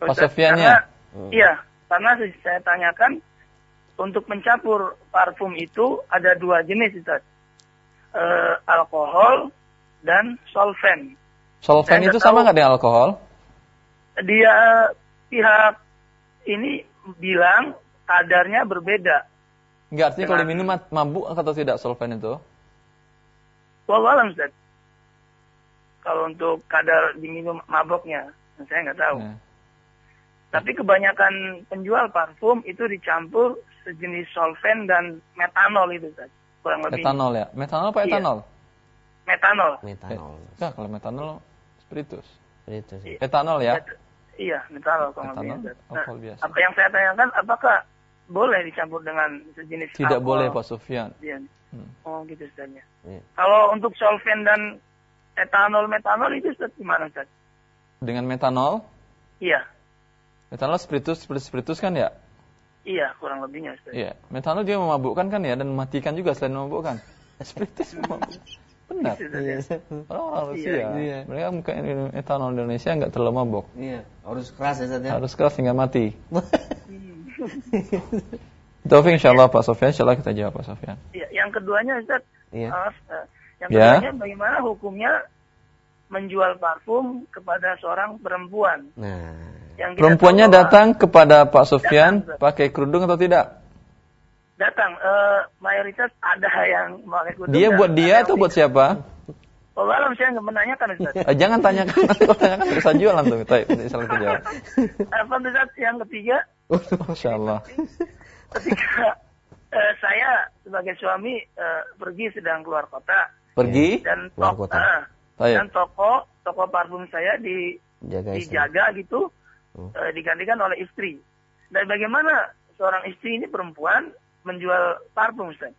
Speaker 1: Pak
Speaker 5: Ustaz.
Speaker 1: Sofyannya?
Speaker 5: Karena- Iya, karena saya tanyakan untuk mencampur parfum itu ada dua jenis, Ustaz. Eh, alkohol dan solvent.
Speaker 1: Solvent
Speaker 5: Saya
Speaker 1: itu sama nggak dengan alkohol?
Speaker 5: Dia pihak ini bilang kadarnya berbeda.
Speaker 1: Enggak, artinya kalau diminum ma- mabuk atau tidak solvent itu?
Speaker 5: Wallahualam, Ustaz. Kalau untuk kadar diminum maboknya, saya nggak tahu.
Speaker 1: Nah,
Speaker 5: Tapi kebanyakan penjual parfum itu dicampur sejenis solvent dan metanol itu, Ustaz. Kurang lebih.
Speaker 1: Etanol ya? Metanol apa
Speaker 5: Iya.
Speaker 1: etanol?
Speaker 5: Metanol.
Speaker 2: metanol.
Speaker 1: Enggak, kalau metanol spiritus.
Speaker 2: Itu sih.
Speaker 1: Etanol ya?
Speaker 5: Iya, metanol kurang lebih.
Speaker 1: Etanol,
Speaker 5: Ustaz. Nah,
Speaker 1: biasa.
Speaker 5: apa yang saya tanyakan, apakah boleh dicampur dengan sejenis
Speaker 1: Tidak
Speaker 5: alkohol?
Speaker 1: boleh Pak Sofyan.
Speaker 5: Iya.
Speaker 1: Hmm.
Speaker 5: Oh gitu Ustaznya.
Speaker 2: Iya.
Speaker 5: Kalau untuk solvent dan etanol metanol itu Ustaz gimana Ustaz?
Speaker 1: Dengan metanol,
Speaker 5: Iya,
Speaker 1: metanol spiritus seperti spiritus kan ya?
Speaker 5: iya kurang lebihnya Ustaz.
Speaker 1: Iya. Metanol juga memabukkan kan ya dan mematikan juga selain memabukkan. Spiritus memabukkan. Benar.
Speaker 2: Iya.
Speaker 1: Orang-orang Rusia,
Speaker 2: Iya.
Speaker 1: mereka mungkin etanol Indonesia nggak terlalu mabuk.
Speaker 2: Iya, harus keras ya Ustaz ya.
Speaker 1: Harus keras hingga mati. Taufik insyaAllah Pak Sofyan, insyaAllah kita jawab Pak Sofyan.
Speaker 5: Iya, yang keduanya Ustaz,
Speaker 2: Iya.
Speaker 5: eh, yang
Speaker 1: Ya.
Speaker 5: keduanya bagaimana hukumnya menjual parfum kepada seorang perempuan
Speaker 2: Nah,
Speaker 5: yang
Speaker 1: Perempuannya
Speaker 5: tahu
Speaker 1: datang kepada Pak Sofyan
Speaker 5: Datang.
Speaker 1: pakai kerudung atau tidak?
Speaker 5: datang eh, mayoritas ada yang pakai kudung
Speaker 1: Dia buat dia atau buat siapa?
Speaker 5: Wallahualam saya nggak menanyakan Ustaz.
Speaker 1: Eh, jangan tanyakan, kalau tanyakan bisa jualan tuh. Baik, salah kita jawab.
Speaker 5: Apa Ustaz yang ketiga
Speaker 1: Masya Allah.
Speaker 5: ketika eh, saya sebagai suami eh, pergi sedang keluar kota
Speaker 1: Pergi,
Speaker 5: dan
Speaker 2: Keluar
Speaker 5: tok-
Speaker 2: kota.
Speaker 5: eh,
Speaker 1: Baik.
Speaker 5: dan toko toko parfum saya di
Speaker 2: jaga
Speaker 5: dijaga gitu
Speaker 2: Oh.
Speaker 5: eh, digantikan oleh istri. Dan bagaimana seorang istri ini perempuan menjual parfum Ustaz?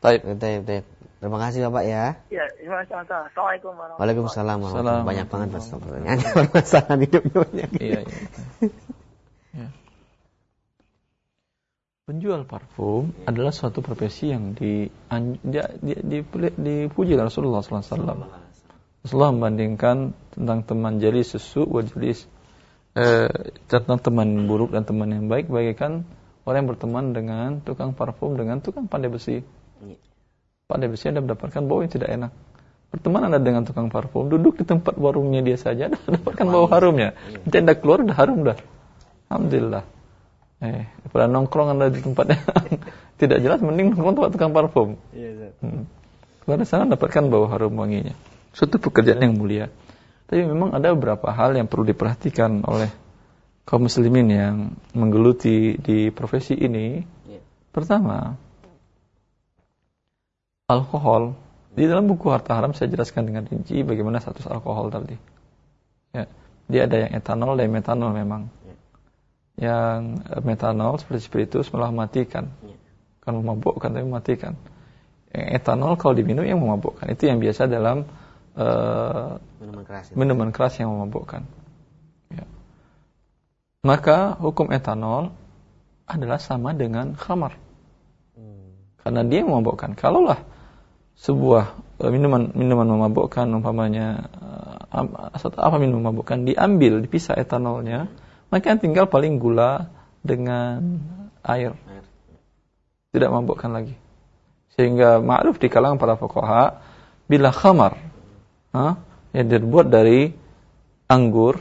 Speaker 1: Baik.
Speaker 2: Baik, baik. Terima kasih Bapak ya.
Speaker 5: Ya, terima kasih sama-sama. Assalamualaikum warahmatullahi
Speaker 2: Waalaikumsalam warahmatullahi. Banyak banget Mas pertanyaan. Permasalahan hidupnya banyak.
Speaker 1: Iya, iya. Ya. Penjual parfum adalah suatu profesi yang di, an- dia, dia, di- dipuji oleh Rasulullah SAW. Rasulullah membandingkan tentang teman jali susu wa jalis eh, tentang teman buruk dan teman yang baik bagaikan orang yang berteman dengan tukang parfum dengan tukang pandai besi. Pandai besi Anda mendapatkan bau yang tidak enak. Berteman Anda dengan tukang parfum, duduk di tempat warungnya dia saja, Anda mendapatkan bau harumnya. Nanti Anda keluar, udah harum dah. Alhamdulillah. Eh, daripada nongkrong Anda di tempat yang tidak jelas, mending nongkrong tempat tukang parfum.
Speaker 2: Iya,
Speaker 1: Hmm. Keluar sana dapatkan bau harum wanginya. Suatu pekerjaan yang mulia. Tapi memang ada beberapa hal yang perlu diperhatikan oleh kaum muslimin yang menggeluti di profesi ini.
Speaker 2: Iya.
Speaker 1: Pertama, alkohol. Di dalam buku Harta Haram saya jelaskan dengan rinci bagaimana status alkohol tadi. Ya, dia ada yang etanol dan metanol memang. Yang eh, metanol seperti spiritus malah mematikan. Kan memabukkan tapi mematikan. Yang etanol kalau diminum yang memabukkan. Itu yang biasa dalam eh,
Speaker 2: Minuman keras. itu.
Speaker 1: minuman keras yang memabukkan. Ya. Maka hukum etanol adalah sama dengan khamar.
Speaker 2: Hmm.
Speaker 1: Karena dia memabukkan. Kalaulah sebuah eh, minuman minuman memabukkan umpamanya eh, atau apa minuman memabukkan diambil dipisah etanolnya, maka yang tinggal paling gula dengan air. Tidak memabukkan lagi. Sehingga ma'ruf di kalangan para fuqaha bila khamar huh, yang terbuat dari anggur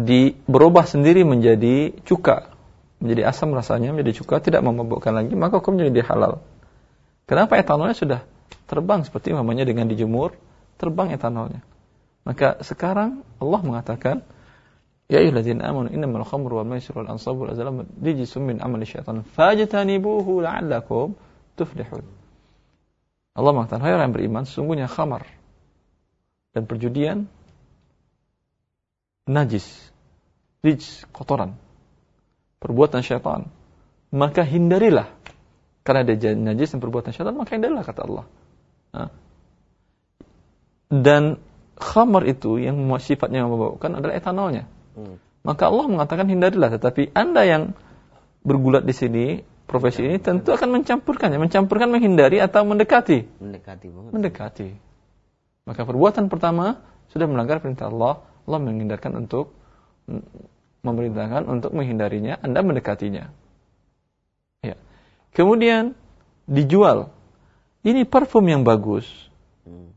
Speaker 1: di berubah sendiri menjadi cuka, menjadi asam rasanya, menjadi cuka, tidak memabukkan lagi, maka hukumnya jadi halal. Kenapa etanolnya sudah terbang seperti namanya dengan dijemur, terbang etanolnya. Maka sekarang Allah mengatakan, Ya ayyuhalladzina amanu innamal khamru wal maisir wal ansabu wal azlam rijsun min amali syaitan fajtanibuhu la'allakum tuflihun. Allah mengatakan, hai orang yang beriman, sesungguhnya khamar dan perjudian najis, rij, kotoran, perbuatan syaitan. Maka hindarilah. Karena dia najis dan perbuatan syaitan, maka hindarilah kata Allah. Dan khamar itu yang sifatnya membawakan adalah etanolnya. Hmm. Maka Allah mengatakan hindarilah. Tetapi anda yang bergulat di sini, profesi ini tentu akan mencampurkannya. Mencampurkan menghindari atau mendekati.
Speaker 2: Mendekati banget.
Speaker 1: Mendekati. Maka perbuatan pertama sudah melanggar perintah Allah. Allah menghindarkan untuk memerintahkan untuk menghindarinya, Anda mendekatinya. Ya. Kemudian dijual. Ini parfum yang bagus. Hmm.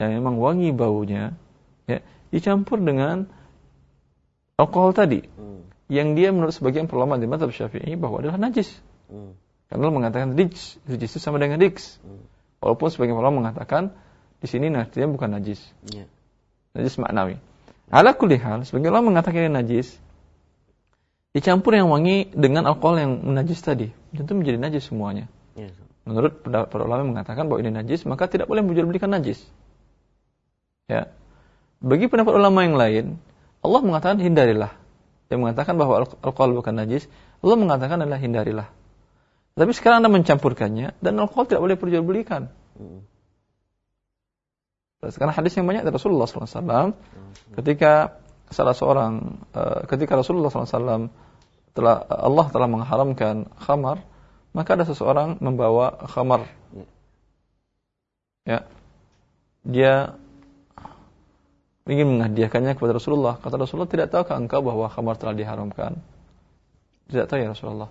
Speaker 1: Yang memang wangi baunya, ya, dicampur dengan alkohol tadi. Hmm. Yang dia menurut sebagian ulama di mazhab Syafi'i bahwa adalah najis. Hmm. Karena mengatakan najis, najis itu sama dengan riks. Hmm. Walaupun sebagian ulama mengatakan di sini najisnya bukan najis. Yeah. Najis maknawi. Ala kulli hal, sebagian ulama mengatakan ini najis. Dicampur yang wangi dengan alkohol yang najis tadi, tentu menjadi najis semuanya. Yeah. Menurut para ulama mengatakan bahwa ini najis, maka tidak boleh menjual belikan najis. Ya. Bagi pendapat ulama yang lain, Allah mengatakan hindarilah. Yang mengatakan bahwa alkohol bukan najis, Allah mengatakan adalah hindarilah. Tapi sekarang Anda mencampurkannya dan alkohol tidak boleh perjualbelikan. Hmm. Sekarang hadis yang banyak dari Rasulullah SAW ketika salah seorang uh, ketika Rasulullah SAW telah Allah telah mengharamkan khamar, maka ada seseorang membawa khamar. Ya. Dia ingin menghadiahkannya kepada Rasulullah. Kata Rasulullah, tidak tahukah engkau bahwa khamar telah diharamkan? Tidak tahu ya Rasulullah.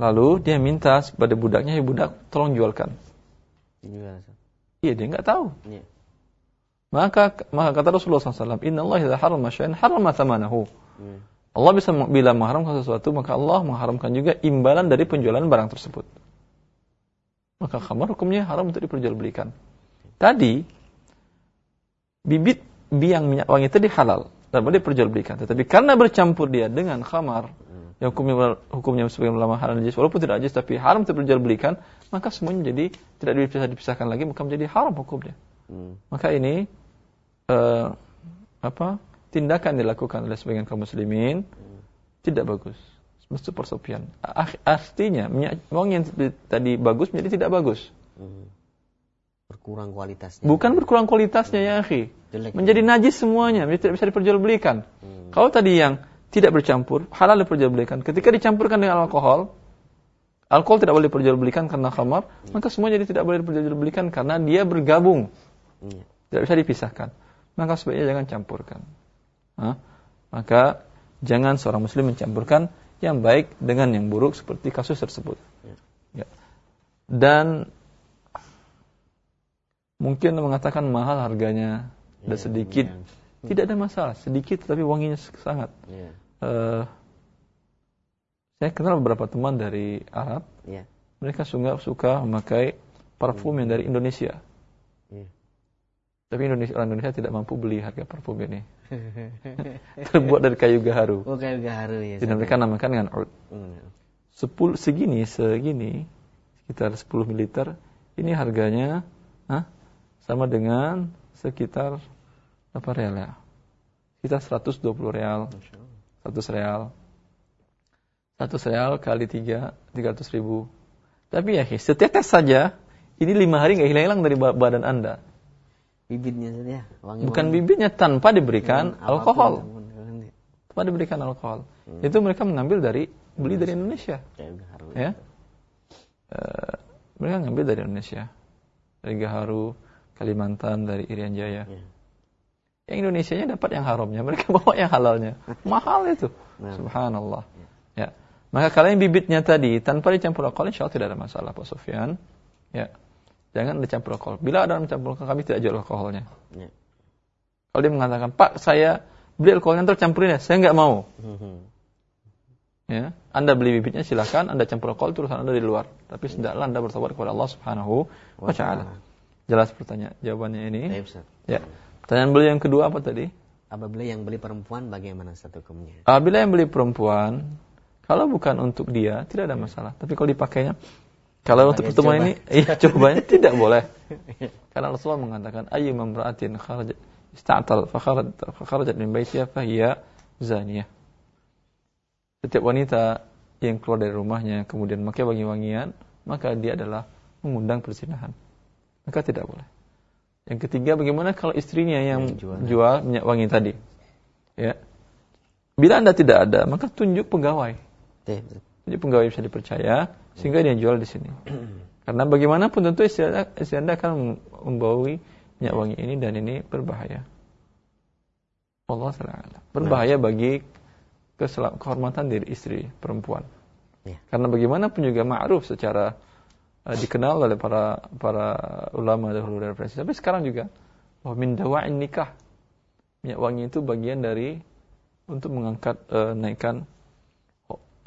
Speaker 1: Lalu dia minta kepada budaknya, ya budak tolong jualkan. Iya dia nggak tahu. Ya. Maka maka kata Rasulullah SAW, Inna Allah idha haram syai'an haram thamanahu. Ya. Allah bisa bila mengharamkan sesuatu, maka Allah mengharamkan juga imbalan dari penjualan barang tersebut. Maka khamar hukumnya haram untuk diperjualbelikan. Tadi bibit biang minyak wangi tadi halal dan boleh diperjualbelikan. Tetapi karena bercampur dia dengan khamar hmm. yang hukumnya hukumnya sebagai ulama halal najis walaupun tidak najis tapi haram untuk diperjualbelikan, maka semuanya jadi tidak bisa dipisahkan lagi maka menjadi haram hukumnya. Hmm. Maka ini uh, apa? tindakan dilakukan oleh sebagian kaum muslimin hmm. tidak bagus. Mesti persopian. Artinya minyak wangi yang tadi bagus menjadi tidak bagus. Hmm
Speaker 2: berkurang kualitasnya.
Speaker 1: Bukan berkurang kualitasnya ya, akhi. Menjadi najis semuanya, tidak bisa diperjualbelikan. Hmm. Kalau tadi yang tidak bercampur, halal diperjualbelikan. Ketika dicampurkan dengan alkohol, alkohol tidak boleh diperjualbelikan karena khamar, hmm. maka semua jadi tidak boleh diperjualbelikan karena dia bergabung. Hmm. Tidak bisa dipisahkan. Maka sebaiknya jangan campurkan. Hah? Maka jangan seorang muslim mencampurkan yang baik dengan yang buruk seperti kasus tersebut. Ya. ya. Dan mungkin mengatakan mahal harganya dan yeah, sedikit yeah. tidak ada masalah sedikit tapi wanginya sangat yeah. Iya. uh, saya kenal beberapa teman dari Arab mereka suka suka memakai parfum yang dari Indonesia. Tapi Indonesia orang Indonesia tidak mampu beli harga parfum ini terbuat dari kayu gaharu
Speaker 2: oh kayu gaharu ya
Speaker 1: jadi mereka namakan dengan oud mm. sepuluh segini segini sekitar 10 mililiter ini harganya Hah? sama dengan sekitar apa real ya? Sekitar 120 real. 100 real. 100 real kali 3, 300 ribu. Tapi ya, setetes saja, ini lima hari nggak hilang-hilang dari badan Anda.
Speaker 2: Bibitnya saja.
Speaker 1: Wangi Bukan bibitnya tanpa diberikan hmm, alkohol. Tanpa diberikan alkohol. Hmm. Itu mereka mengambil dari beli dari Indonesia. Ya. Uh, mereka ngambil dari Indonesia. Dari Gaharu, Kalimantan, dari Irian Jaya. Ya. Yang Indonesia-nya dapat yang haramnya, mereka bawa yang halalnya. Mahal itu. Nah. Subhanallah. Ya. ya. Maka kalau yang bibitnya tadi tanpa dicampur alkohol insya Allah tidak ada masalah Pak Sofyan. Ya. Jangan dicampur alkohol. Bila ada mencampur alkohol, kami tidak jual alkoholnya. Ya. Kalau dia mengatakan, Pak, saya beli alkoholnya tercampurin ya, saya nggak mau. Hmm. Ya, Anda beli bibitnya silahkan, Anda campur alkohol terus Anda di luar. Tapi sedangkan Anda bertobat kepada Allah Subhanahu wa taala. Jelas pertanyaan jawabannya ini. Ya. Pertanyaan beli yang kedua apa tadi?
Speaker 2: Apabila yang beli perempuan bagaimana satu hukumnya?
Speaker 1: Apabila yang beli perempuan kalau bukan untuk dia tidak ada masalah. Tapi kalau dipakainya kalau untuk pertemuan ini iya cobanya tidak boleh. Karena Rasulullah mengatakan ayyu mamra'atin kharajat ista'tal fa kharajat min baitiha fa hiya zaniyah. Setiap wanita yang keluar dari rumahnya kemudian memakai wangi-wangian, maka dia adalah mengundang persinahan. Maka tidak boleh. Yang ketiga, bagaimana kalau istrinya yang, yang jual, jual minyak wangi tadi? Ya. Bila Anda tidak ada, maka tunjuk pegawai. Tunjuk pegawai bisa dipercaya sehingga dia jual di sini. Karena bagaimanapun tentu istri Anda, istri anda akan membawa minyak wangi ini dan ini berbahaya. Allah salah. Berbahaya bagi kehormatan diri istri perempuan. Ya. Karena bagaimanapun juga ma'ruf secara uh, dikenal oleh para para ulama dahulu dari referensi. Tapi sekarang juga bahwa min dawa'in nikah. Minyak wangi itu bagian dari untuk mengangkat uh, naikkan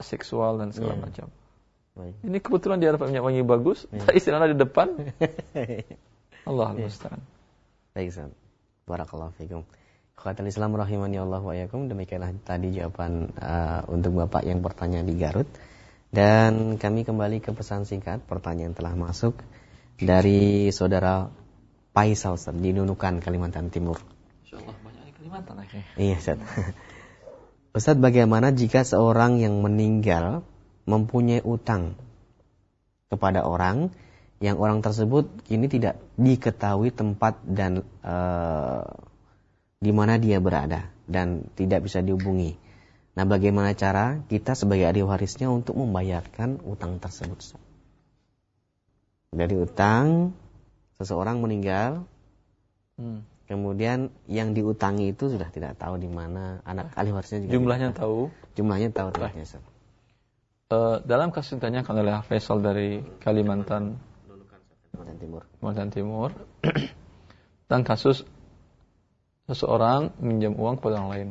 Speaker 1: seksual dan segala yeah. macam. Baik. Ini kebetulan dia dapat minyak wangi bagus, yeah. istilahnya di depan. Allah yeah. musta'an.
Speaker 2: Baik, Ustaz. Barakallahu fikum. Khawatir Islam rahimani Allah wa yakum. Demikianlah tadi jawaban uh, untuk Bapak yang bertanya di Garut. Dan kami kembali ke pesan singkat, pertanyaan telah masuk dari saudara Paisal Ustaz, di Nunukan, Kalimantan Timur. Insyaallah banyak di Kalimantan ya. Iya, Ustaz. Ustaz, bagaimana jika seorang yang meninggal mempunyai utang kepada orang yang orang tersebut kini tidak diketahui tempat dan uh, di mana dia berada dan tidak bisa dihubungi. Nah, bagaimana cara kita sebagai ahli warisnya untuk membayarkan utang tersebut? Dari utang, seseorang meninggal, hmm. Kemudian yang diutangi itu sudah tidak tahu di mana anak ahli warisnya juga.
Speaker 1: Jumlahnya tahu.
Speaker 2: Jumlahnya tahu ternyata. Uh,
Speaker 1: eh, dalam kasus ditanyakan oleh Faisal dari Kalimantan,
Speaker 2: Kalimantan Timur,
Speaker 1: Kalimantan Timur, tentang kasus seseorang minjam uang kepada orang lain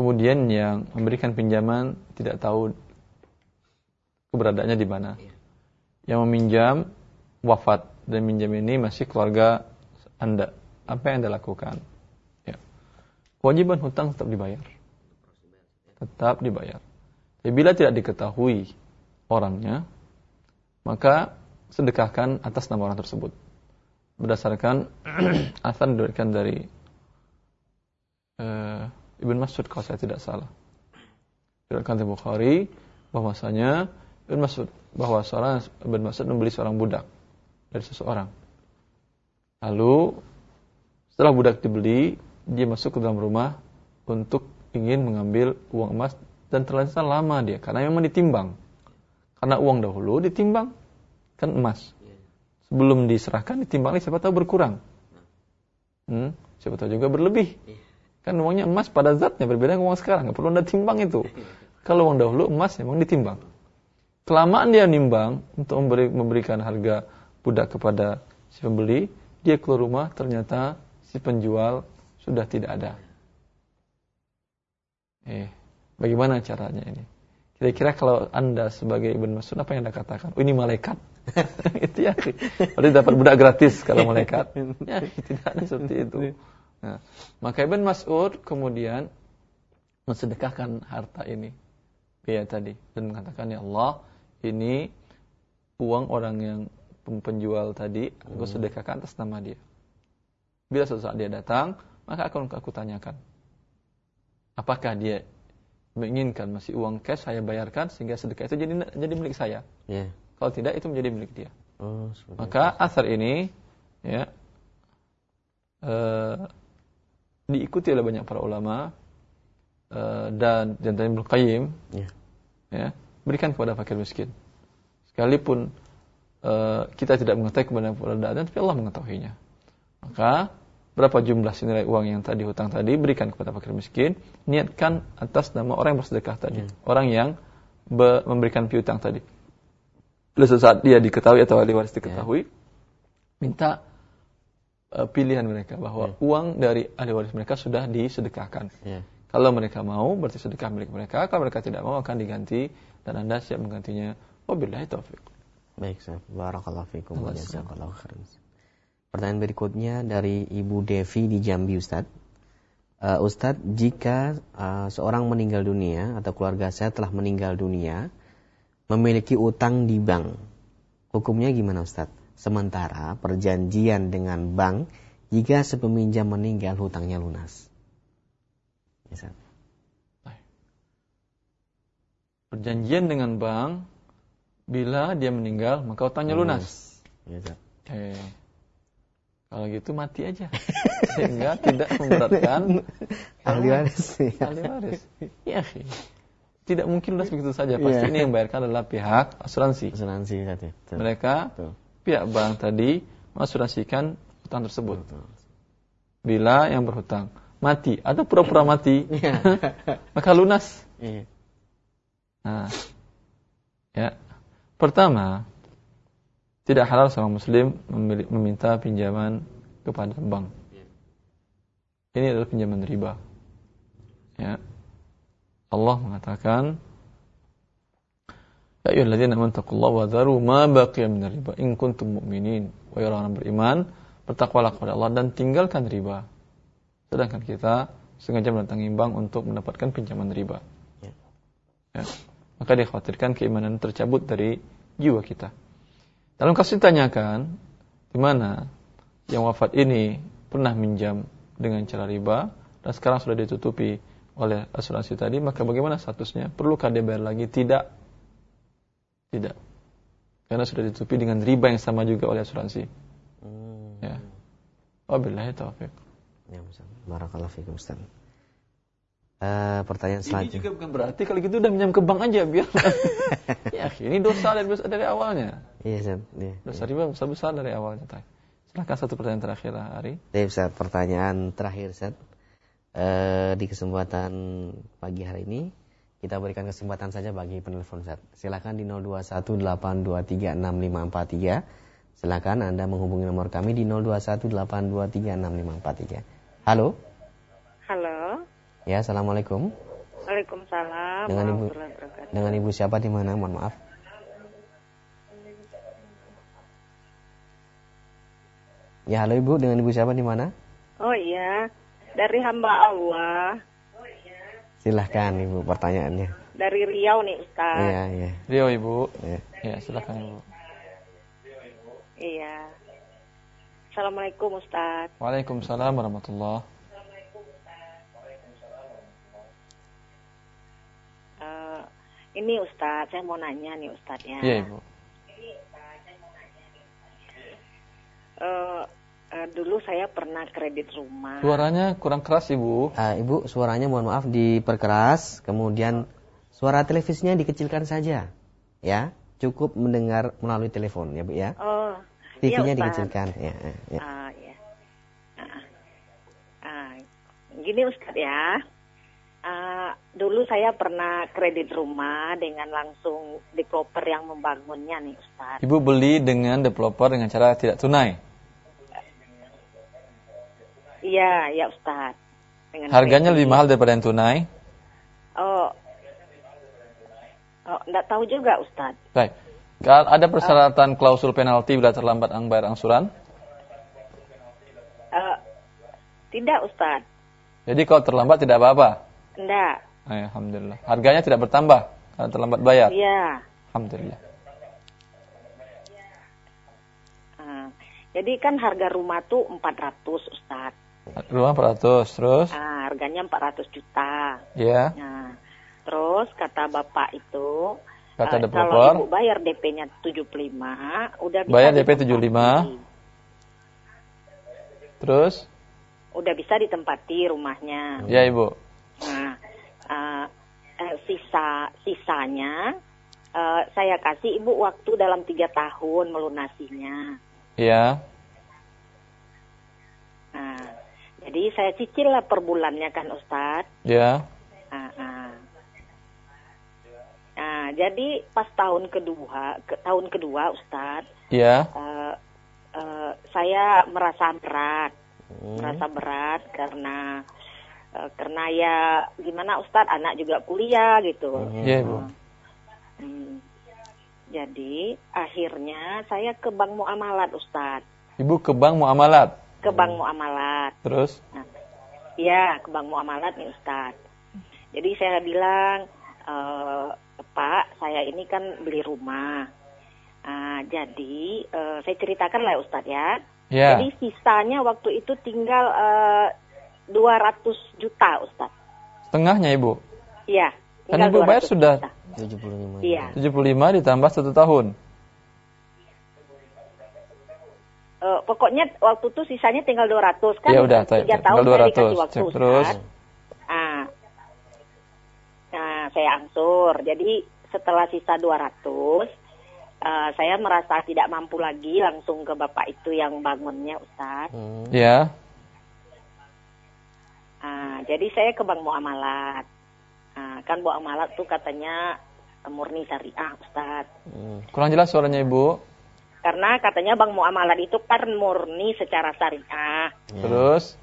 Speaker 1: kemudian yang memberikan pinjaman tidak tahu keberadaannya di mana. Iya. Yang meminjam wafat dan minjam ini masih keluarga Anda. Apa yang Anda lakukan? Ya. Kewajiban hutang tetap dibayar. Tetap dibayar. Jadi bila tidak diketahui orangnya, maka sedekahkan atas nama orang tersebut. Berdasarkan asal diberikan dari uh, Ibn Mas'ud kalau saya tidak salah. Diriwayatkan di Bukhari bahwasanya Ibn Mas'ud bahwa seorang Ibn Mas'ud membeli seorang budak dari seseorang. Lalu setelah budak dibeli, dia masuk ke dalam rumah untuk ingin mengambil uang emas dan ternyata lama dia karena memang ditimbang. Karena uang dahulu ditimbang kan emas. Sebelum diserahkan ditimbang siapa tahu berkurang. Hmm, siapa tahu juga berlebih. Kan uangnya emas pada zatnya berbeda dengan uang sekarang, nggak perlu anda timbang itu. Kalau uang dahulu emas memang ditimbang. Kelamaan dia nimbang untuk memberi, memberikan harga budak kepada si pembeli, dia keluar rumah ternyata si penjual sudah tidak ada. Eh, bagaimana caranya ini? Kira-kira kalau anda sebagai Ibn Mas'ud apa yang anda katakan? Oh ini malaikat. itu ya. Berarti dapat budak gratis kalau malaikat. Ya, tidak ada seperti itu. Nah, maka Ibn Mas'ud kemudian mensedekahkan harta ini. Biaya tadi. Dan mengatakan, Ya Allah, ini uang orang yang penjual tadi, aku hmm. sedekahkan atas nama dia. Bila suatu saat dia datang, maka akan aku tanyakan. Apakah dia menginginkan masih uang cash saya bayarkan sehingga sedekah itu jadi jadi milik saya. Yeah. Kalau tidak itu menjadi milik dia. Oh, maka asar ini ya uh, diikuti oleh banyak para ulama uh, dan jantan Ibnu Qayyim ya. ya berikan kepada fakir miskin sekalipun kita tidak mengetahui kebenaran tapi Allah mengetahuinya maka berapa jumlah senilai uang yang tadi hutang tadi berikan kepada fakir miskin niatkan atas nama orang yang bersedekah tadi ya. orang yang memberikan piutang tadi Bila saat dia diketahui atau ahli waris diketahui, yeah. minta uh, pilihan mereka bahwa yeah. uang dari ahli waris mereka sudah disedekahkan. Yeah. Kalau mereka mau, berarti sedekah milik mereka. Kalau mereka tidak mau, akan diganti dan anda siap menggantinya. Wabillahi taufik.
Speaker 2: Baik, Ustaz. Barakallahu fikum wa jazakallahu khairan. Pertanyaan berikutnya dari Ibu Devi di Jambi, Ustaz. Uh, Ustaz, jika uh, seorang meninggal dunia atau keluarga saya telah meninggal dunia, memiliki utang di bank, hukumnya gimana Ustaz? Sementara perjanjian dengan bank, jika sepeminjam meninggal hutangnya lunas.
Speaker 1: Misal. Perjanjian dengan bank bila dia meninggal maka utangnya lunas. Oke. Okay. Kalau gitu mati aja. Sehingga tidak memberatkan
Speaker 2: ahli waris.
Speaker 1: Ahli waris. Ya, tidak mungkin lunas begitu saja. Pasti yeah. ini yang bayarkan adalah pihak asuransi.
Speaker 2: Asuransi tadi.
Speaker 1: Mereka Betul. pihak bank tadi mengasuransikan utang tersebut. Betul. Bila yang berhutang mati atau pura-pura mati, yeah. maka lunas. Yeah. Nah, ya. Pertama, tidak halal seorang muslim meminta pinjaman kepada bank. Ini adalah pinjaman riba. Ya. Allah mengatakan, Ya ayyuhalladzina amanu taqullaha wa dharu ma baqiya min riba in kuntum mu'minin. Wahai orang beriman, bertakwalah kepada Allah dan tinggalkan riba Sedangkan kita sengaja mendatangi bank untuk mendapatkan pinjaman riba. Ya. Maka dikhawatirkan keimanan tercabut dari jiwa kita. Dalam kasus ditanyakan, di mana yang wafat ini pernah minjam dengan cara riba dan sekarang sudah ditutupi oleh asuransi tadi, maka bagaimana statusnya? Perlukah dia bayar lagi? Tidak. Tidak. Karena sudah ditutupi dengan riba yang sama juga oleh asuransi. Hmm. Ya. Wabillahi taufiq.
Speaker 2: Ya, Barakallahu fikum Ustaz. Uh, pertanyaan selanjutnya.
Speaker 1: Ini juga bukan berarti kalau gitu udah minjam ke bank aja biar. ya, ini dosa dari dari awalnya.
Speaker 2: Iya, Ustaz. Iya,
Speaker 1: dosa riba besar besar dari awalnya, Tay. Silakan satu pertanyaan terakhir, Hari.
Speaker 2: Iya, Ustaz. Pertanyaan terakhir, Ustaz. Uh, di kesempatan pagi hari ini kita berikan kesempatan saja bagi penelpon Ustaz. Silakan di 0218236543. Silakan Anda menghubungi nomor kami di 0218236543. Halo. Ya, assalamualaikum.
Speaker 6: Waalaikumsalam.
Speaker 2: Dengan ibu, dengan ibu siapa di mana? Mohon maaf. Ya, halo ibu. Dengan ibu siapa di mana?
Speaker 6: Oh iya, dari hamba Allah.
Speaker 2: Silahkan ibu pertanyaannya.
Speaker 6: Dari Riau nih Ustaz.
Speaker 2: Iya, iya.
Speaker 1: Riau ibu. Iya, ya, silahkan ibu.
Speaker 6: Iya. Assalamualaikum Ustaz.
Speaker 1: Waalaikumsalam warahmatullah.
Speaker 6: Uh, ini Ustaz, saya mau nanya nih Ustaz ya.
Speaker 1: Iya Ibu.
Speaker 6: Uh, uh, dulu saya pernah kredit rumah.
Speaker 1: Suaranya kurang keras Ibu.
Speaker 2: Uh, Ibu, suaranya mohon maaf diperkeras, kemudian suara televisinya dikecilkan saja. Ya, cukup mendengar melalui telepon ya Bu ya.
Speaker 6: Oh.
Speaker 2: TV-nya ya, dikecilkan. Ya,
Speaker 6: ya. Uh, ya. Uh, uh, gini Ustaz ya. Uh, dulu saya pernah kredit rumah dengan langsung developer yang membangunnya nih Ustaz.
Speaker 1: Ibu beli dengan developer dengan cara tidak tunai?
Speaker 6: Iya, ya Ustaz.
Speaker 1: Dengan Harganya kredit. lebih mahal daripada yang tunai?
Speaker 6: Oh, oh, enggak tahu juga Ustaz.
Speaker 1: Baik. Ada persyaratan klausul penalti bila terlambat bayar angsuran?
Speaker 6: Uh, tidak, Ustaz.
Speaker 1: Jadi kalau terlambat tidak apa-apa?
Speaker 6: Tidak.
Speaker 1: Alhamdulillah. Harganya tidak bertambah karena terlambat bayar?
Speaker 6: Iya.
Speaker 1: Alhamdulillah.
Speaker 6: Uh, jadi kan harga rumah tuh 400, Ustaz.
Speaker 1: Rumah 400, terus?
Speaker 6: Uh, harganya 400 juta.
Speaker 1: Iya. Yeah.
Speaker 6: Nah, terus kata Bapak itu
Speaker 1: Kata uh, developer.
Speaker 6: Kalau ibu bayar DP-nya 75, udah bisa
Speaker 1: Bayar DP 75. Terus?
Speaker 6: Udah bisa ditempati rumahnya.
Speaker 1: Ya, Ibu.
Speaker 6: Nah, uh, uh, sisa sisanya uh, saya kasih Ibu waktu dalam tiga tahun melunasinya.
Speaker 1: Iya.
Speaker 6: Nah, jadi saya cicil lah per bulannya kan Ustadz.
Speaker 1: Iya.
Speaker 6: Uh, uh jadi pas tahun kedua, ke, tahun kedua Ustadz,
Speaker 1: ya.
Speaker 6: Uh, uh, saya merasa berat, hmm. merasa berat karena uh, karena ya gimana Ustadz, anak juga kuliah gitu.
Speaker 1: Hmm. Iya hmm.
Speaker 6: hmm. Jadi akhirnya saya ke bank muamalat Ustadz.
Speaker 1: Ibu ke bank muamalat?
Speaker 6: Ke bank muamalat.
Speaker 1: Terus?
Speaker 6: Nah, ya ke bank muamalat nih Ustadz. Jadi saya bilang, e, Pak, saya ini kan beli rumah. Uh, jadi uh, saya ceritakan lah Ustadz ya.
Speaker 1: Yeah.
Speaker 6: Jadi sisanya waktu itu tinggal uh, 200 juta Ustadz.
Speaker 1: Setengahnya Ibu?
Speaker 6: Iya.
Speaker 1: Kan Ibu bayar sudah
Speaker 2: juta. 75.
Speaker 6: Iya.
Speaker 1: 75 ditambah satu tahun.
Speaker 6: Uh, pokoknya waktu itu sisanya tinggal 200 kan?
Speaker 1: Ya udah,
Speaker 6: tiga tahun 200. saya dikasih waktu.
Speaker 1: Terus?
Speaker 6: Ah, Nah, saya angsur. Jadi setelah sisa 200, uh, eh, saya merasa tidak mampu lagi langsung ke bapak itu yang bangunnya Ustaz.
Speaker 1: Hmm. Ya.
Speaker 6: Uh, jadi saya ke Bank Muamalat. Uh, kan Muamalat tuh katanya murni syariah Ustaz.
Speaker 1: Hmm. Kurang jelas suaranya Ibu.
Speaker 6: Karena katanya Bank Muamalat itu kan murni secara syariah.
Speaker 1: Terus?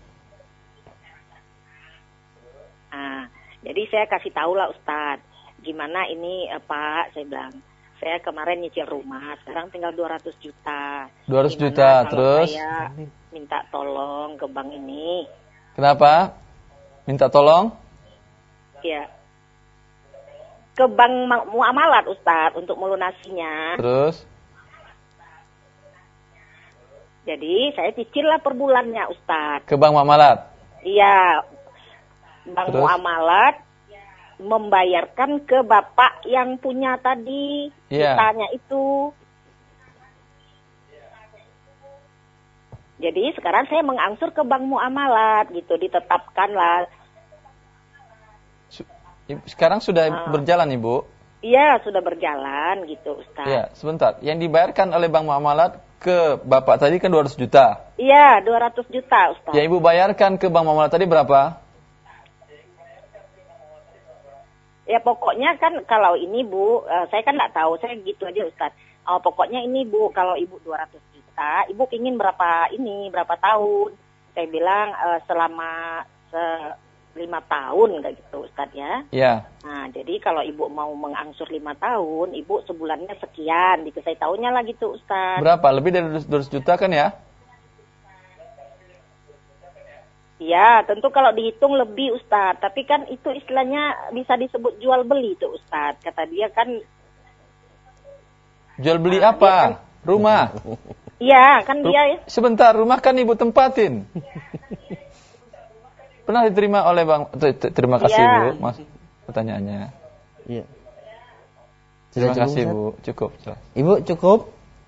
Speaker 6: Uh, jadi saya kasih tahu lah Ustadz, gimana ini uh, Pak, saya bilang, saya kemarin nyicil rumah, sekarang tinggal 200 juta.
Speaker 1: 200 gimana juta, terus?
Speaker 6: Saya minta tolong ke bank ini.
Speaker 1: Kenapa? Minta tolong?
Speaker 6: Iya. Ke bank muamalat Ustadz untuk melunasinya.
Speaker 1: Terus?
Speaker 6: Jadi saya cicil lah per bulannya Ustadz.
Speaker 1: Ke bank muamalat?
Speaker 6: Iya, bank Terus? muamalat membayarkan ke bapak yang punya tadi yeah. Itu. Jadi sekarang saya mengangsur ke bank muamalat gitu, ditetapkan lah.
Speaker 1: Sekarang sudah uh. berjalan Ibu?
Speaker 6: Iya, sudah berjalan gitu Ustaz.
Speaker 1: Iya, sebentar. Yang dibayarkan oleh bank muamalat ke bapak tadi kan 200 juta?
Speaker 6: Iya, 200 juta Ustaz.
Speaker 1: Yang Ibu bayarkan ke bank muamalat tadi berapa?
Speaker 6: Ya pokoknya kan kalau ini Bu, uh, saya kan nggak tahu, saya gitu aja Ustaz. Oh, pokoknya ini Bu, kalau Ibu 200 juta, Ibu ingin berapa ini, berapa tahun? Saya bilang uh, selama se lima tahun kayak gitu Ustaz ya.
Speaker 1: Iya.
Speaker 6: Nah, jadi kalau Ibu mau mengangsur lima tahun, Ibu sebulannya sekian, saya tahunya lah gitu Ustaz.
Speaker 1: Berapa? Lebih dari 200 juta kan ya?
Speaker 6: Ya, tentu kalau dihitung lebih Ustadz. Tapi kan itu istilahnya bisa disebut jual beli itu Ustadz. Kata dia kan.
Speaker 1: Jual beli nah, apa? Kan, rumah?
Speaker 6: Iya, kan dia ya.
Speaker 1: Sebentar, rumah kan ibu tempatin. Pernah diterima oleh Bang Terima kasih ya. Bu, Mas pertanyaannya. Iya. Terima kasih Bu, cukup.
Speaker 2: Ibu cukup?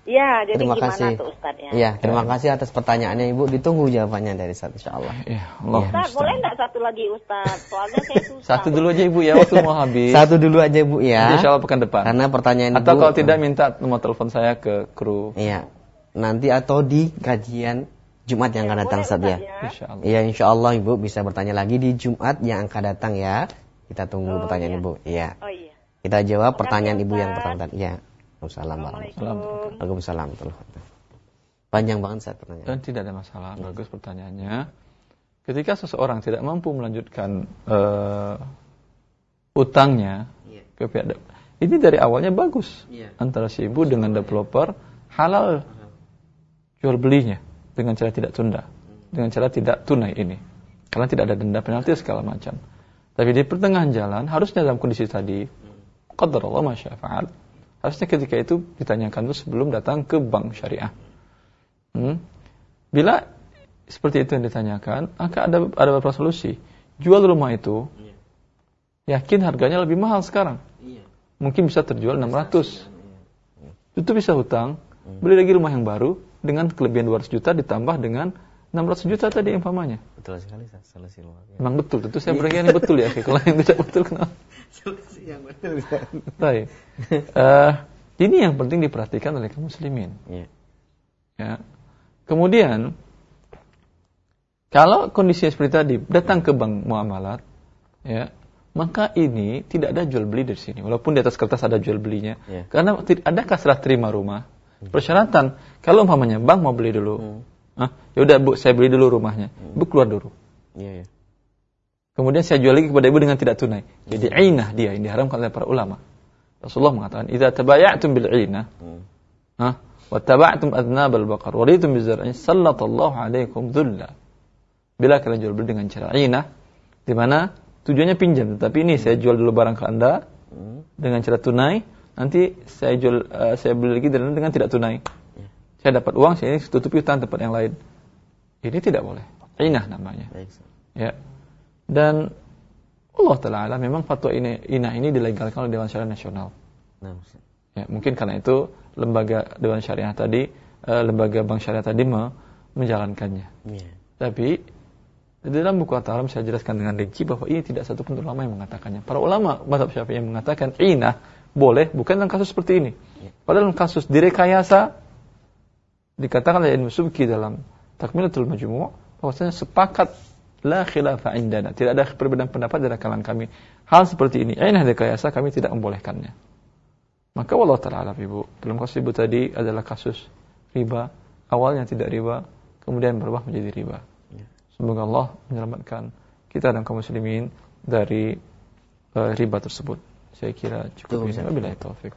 Speaker 6: Iya, jadi terima gimana kasih. tuh Ustaz ya?
Speaker 2: Iya, terima kasih atas pertanyaannya Ibu. Ditunggu jawabannya dari Ustaz insyaallah.
Speaker 1: Iya, Allah.
Speaker 6: Ustaz, Ustaz, boleh enggak satu lagi Ustaz? Soalnya saya susah.
Speaker 1: Satu dulu aja Ibu ya, waktu mau habis.
Speaker 2: satu dulu aja Ibu ya.
Speaker 1: Insyaallah pekan depan.
Speaker 2: Karena pertanyaan
Speaker 1: Atau Ibu, kalau tidak minta nomor telepon saya ke kru.
Speaker 2: Iya. Nanti atau di kajian Jumat yang ya, akan datang Ustaz ya. Insyaallah. Iya, insyaallah Ibu bisa bertanya lagi di Jumat yang akan datang ya. Kita tunggu oh, pertanyaan iya. Ibu. Iya. Oh iya. Kita jawab pertanyaan Ibu yang pertama tadi. Iya. Waalaikumsalam Waalaikumsalam Panjang banget saya pertanyaan.
Speaker 1: Dan tidak ada masalah, ya. bagus pertanyaannya. Ketika seseorang tidak mampu melanjutkan uh, utangnya ya. ke pihak ini dari awalnya bagus ya. antara si ibu dengan developer halal jual belinya dengan cara tidak tunda, dengan cara tidak tunai ini, karena tidak ada denda penalti segala macam. Tapi di pertengahan jalan harusnya dalam kondisi tadi, qadar Allah masyafa'al, Harusnya ketika itu ditanyakan itu sebelum datang ke bank syariah. Hmm? Bila seperti itu yang ditanyakan, maka ada ada beberapa solusi. Jual rumah itu, iya. yakin harganya lebih mahal sekarang. Iya. Mungkin bisa terjual 600. Itu bisa hutang, beli lagi rumah yang baru dengan kelebihan 200 juta ditambah dengan 600 juta tadi umpamanya.
Speaker 2: Betul sekali, solusi luar
Speaker 1: Memang betul, tentu saya berikan yang betul ya. Kalau yang tidak betul kenapa? Solusi yang betul. Baik. Uh, ini yang penting diperhatikan oleh kaum muslimin. Ya. ya. Kemudian kalau kondisi seperti tadi datang ke bank muamalat, ya maka ini tidak ada jual beli dari sini. Walaupun di atas kertas ada jual belinya. Yeah. Karena adakah serah terima rumah? Hmm. Persyaratan. Kalau umpamanya bank mau beli dulu. Hmm. Ah, ya udah Bu, saya beli dulu rumahnya. Hmm. Bu keluar dulu. Yeah, yeah. Kemudian saya jual lagi kepada ibu dengan tidak tunai. Jadi hmm. ainah dia yang diharamkan oleh para ulama. Rasulullah mengatakan, "Idza tabayatum bil ainah." Hmm. Ah, wa taba'tum adnab al baqar wa ritum bizar'in sallallahu alaikum dhulla. Bila kalian jual beli dengan cara ainah di mana tujuannya pinjam, tetapi ini saya jual dulu barang ke Anda dengan cara tunai, nanti saya jual uh, saya beli lagi dengan, dengan tidak tunai. Saya dapat uang, saya tutupi utang tempat yang lain. Ini tidak boleh. Inah namanya. Ya. Dan Allah Taala memang fatwa ini inah ini dilegalkan oleh Dewan Syariah Nasional. Nah, ya, mungkin karena itu lembaga Dewan Syariah tadi, uh, lembaga Bank Syariah tadi menjalankannya. Yeah. Tapi di dalam buku At-Taharam saya jelaskan dengan rinci bahwa ini tidak satu pun ulama yang mengatakannya. Para ulama mazhab Syafi'i yang mengatakan inah boleh bukan dalam kasus seperti ini. Ya. Padahal dalam kasus direkayasa dikatakan oleh Ibnu Subki dalam Takmilatul Majmu' bahwasanya sepakat la khilafa indana. Tidak ada perbedaan pendapat dari kalangan kami. Hal seperti ini, inah direkayasa kami tidak membolehkannya. Maka wallah taala Ibu, dalam kasus Ibu tadi adalah kasus riba, awalnya tidak riba, kemudian berubah menjadi riba. Semoga Allah menyelamatkan kita dan kaum muslimin dari uh, riba tersebut. Saya kira cukup ini. Wabillahi taufik.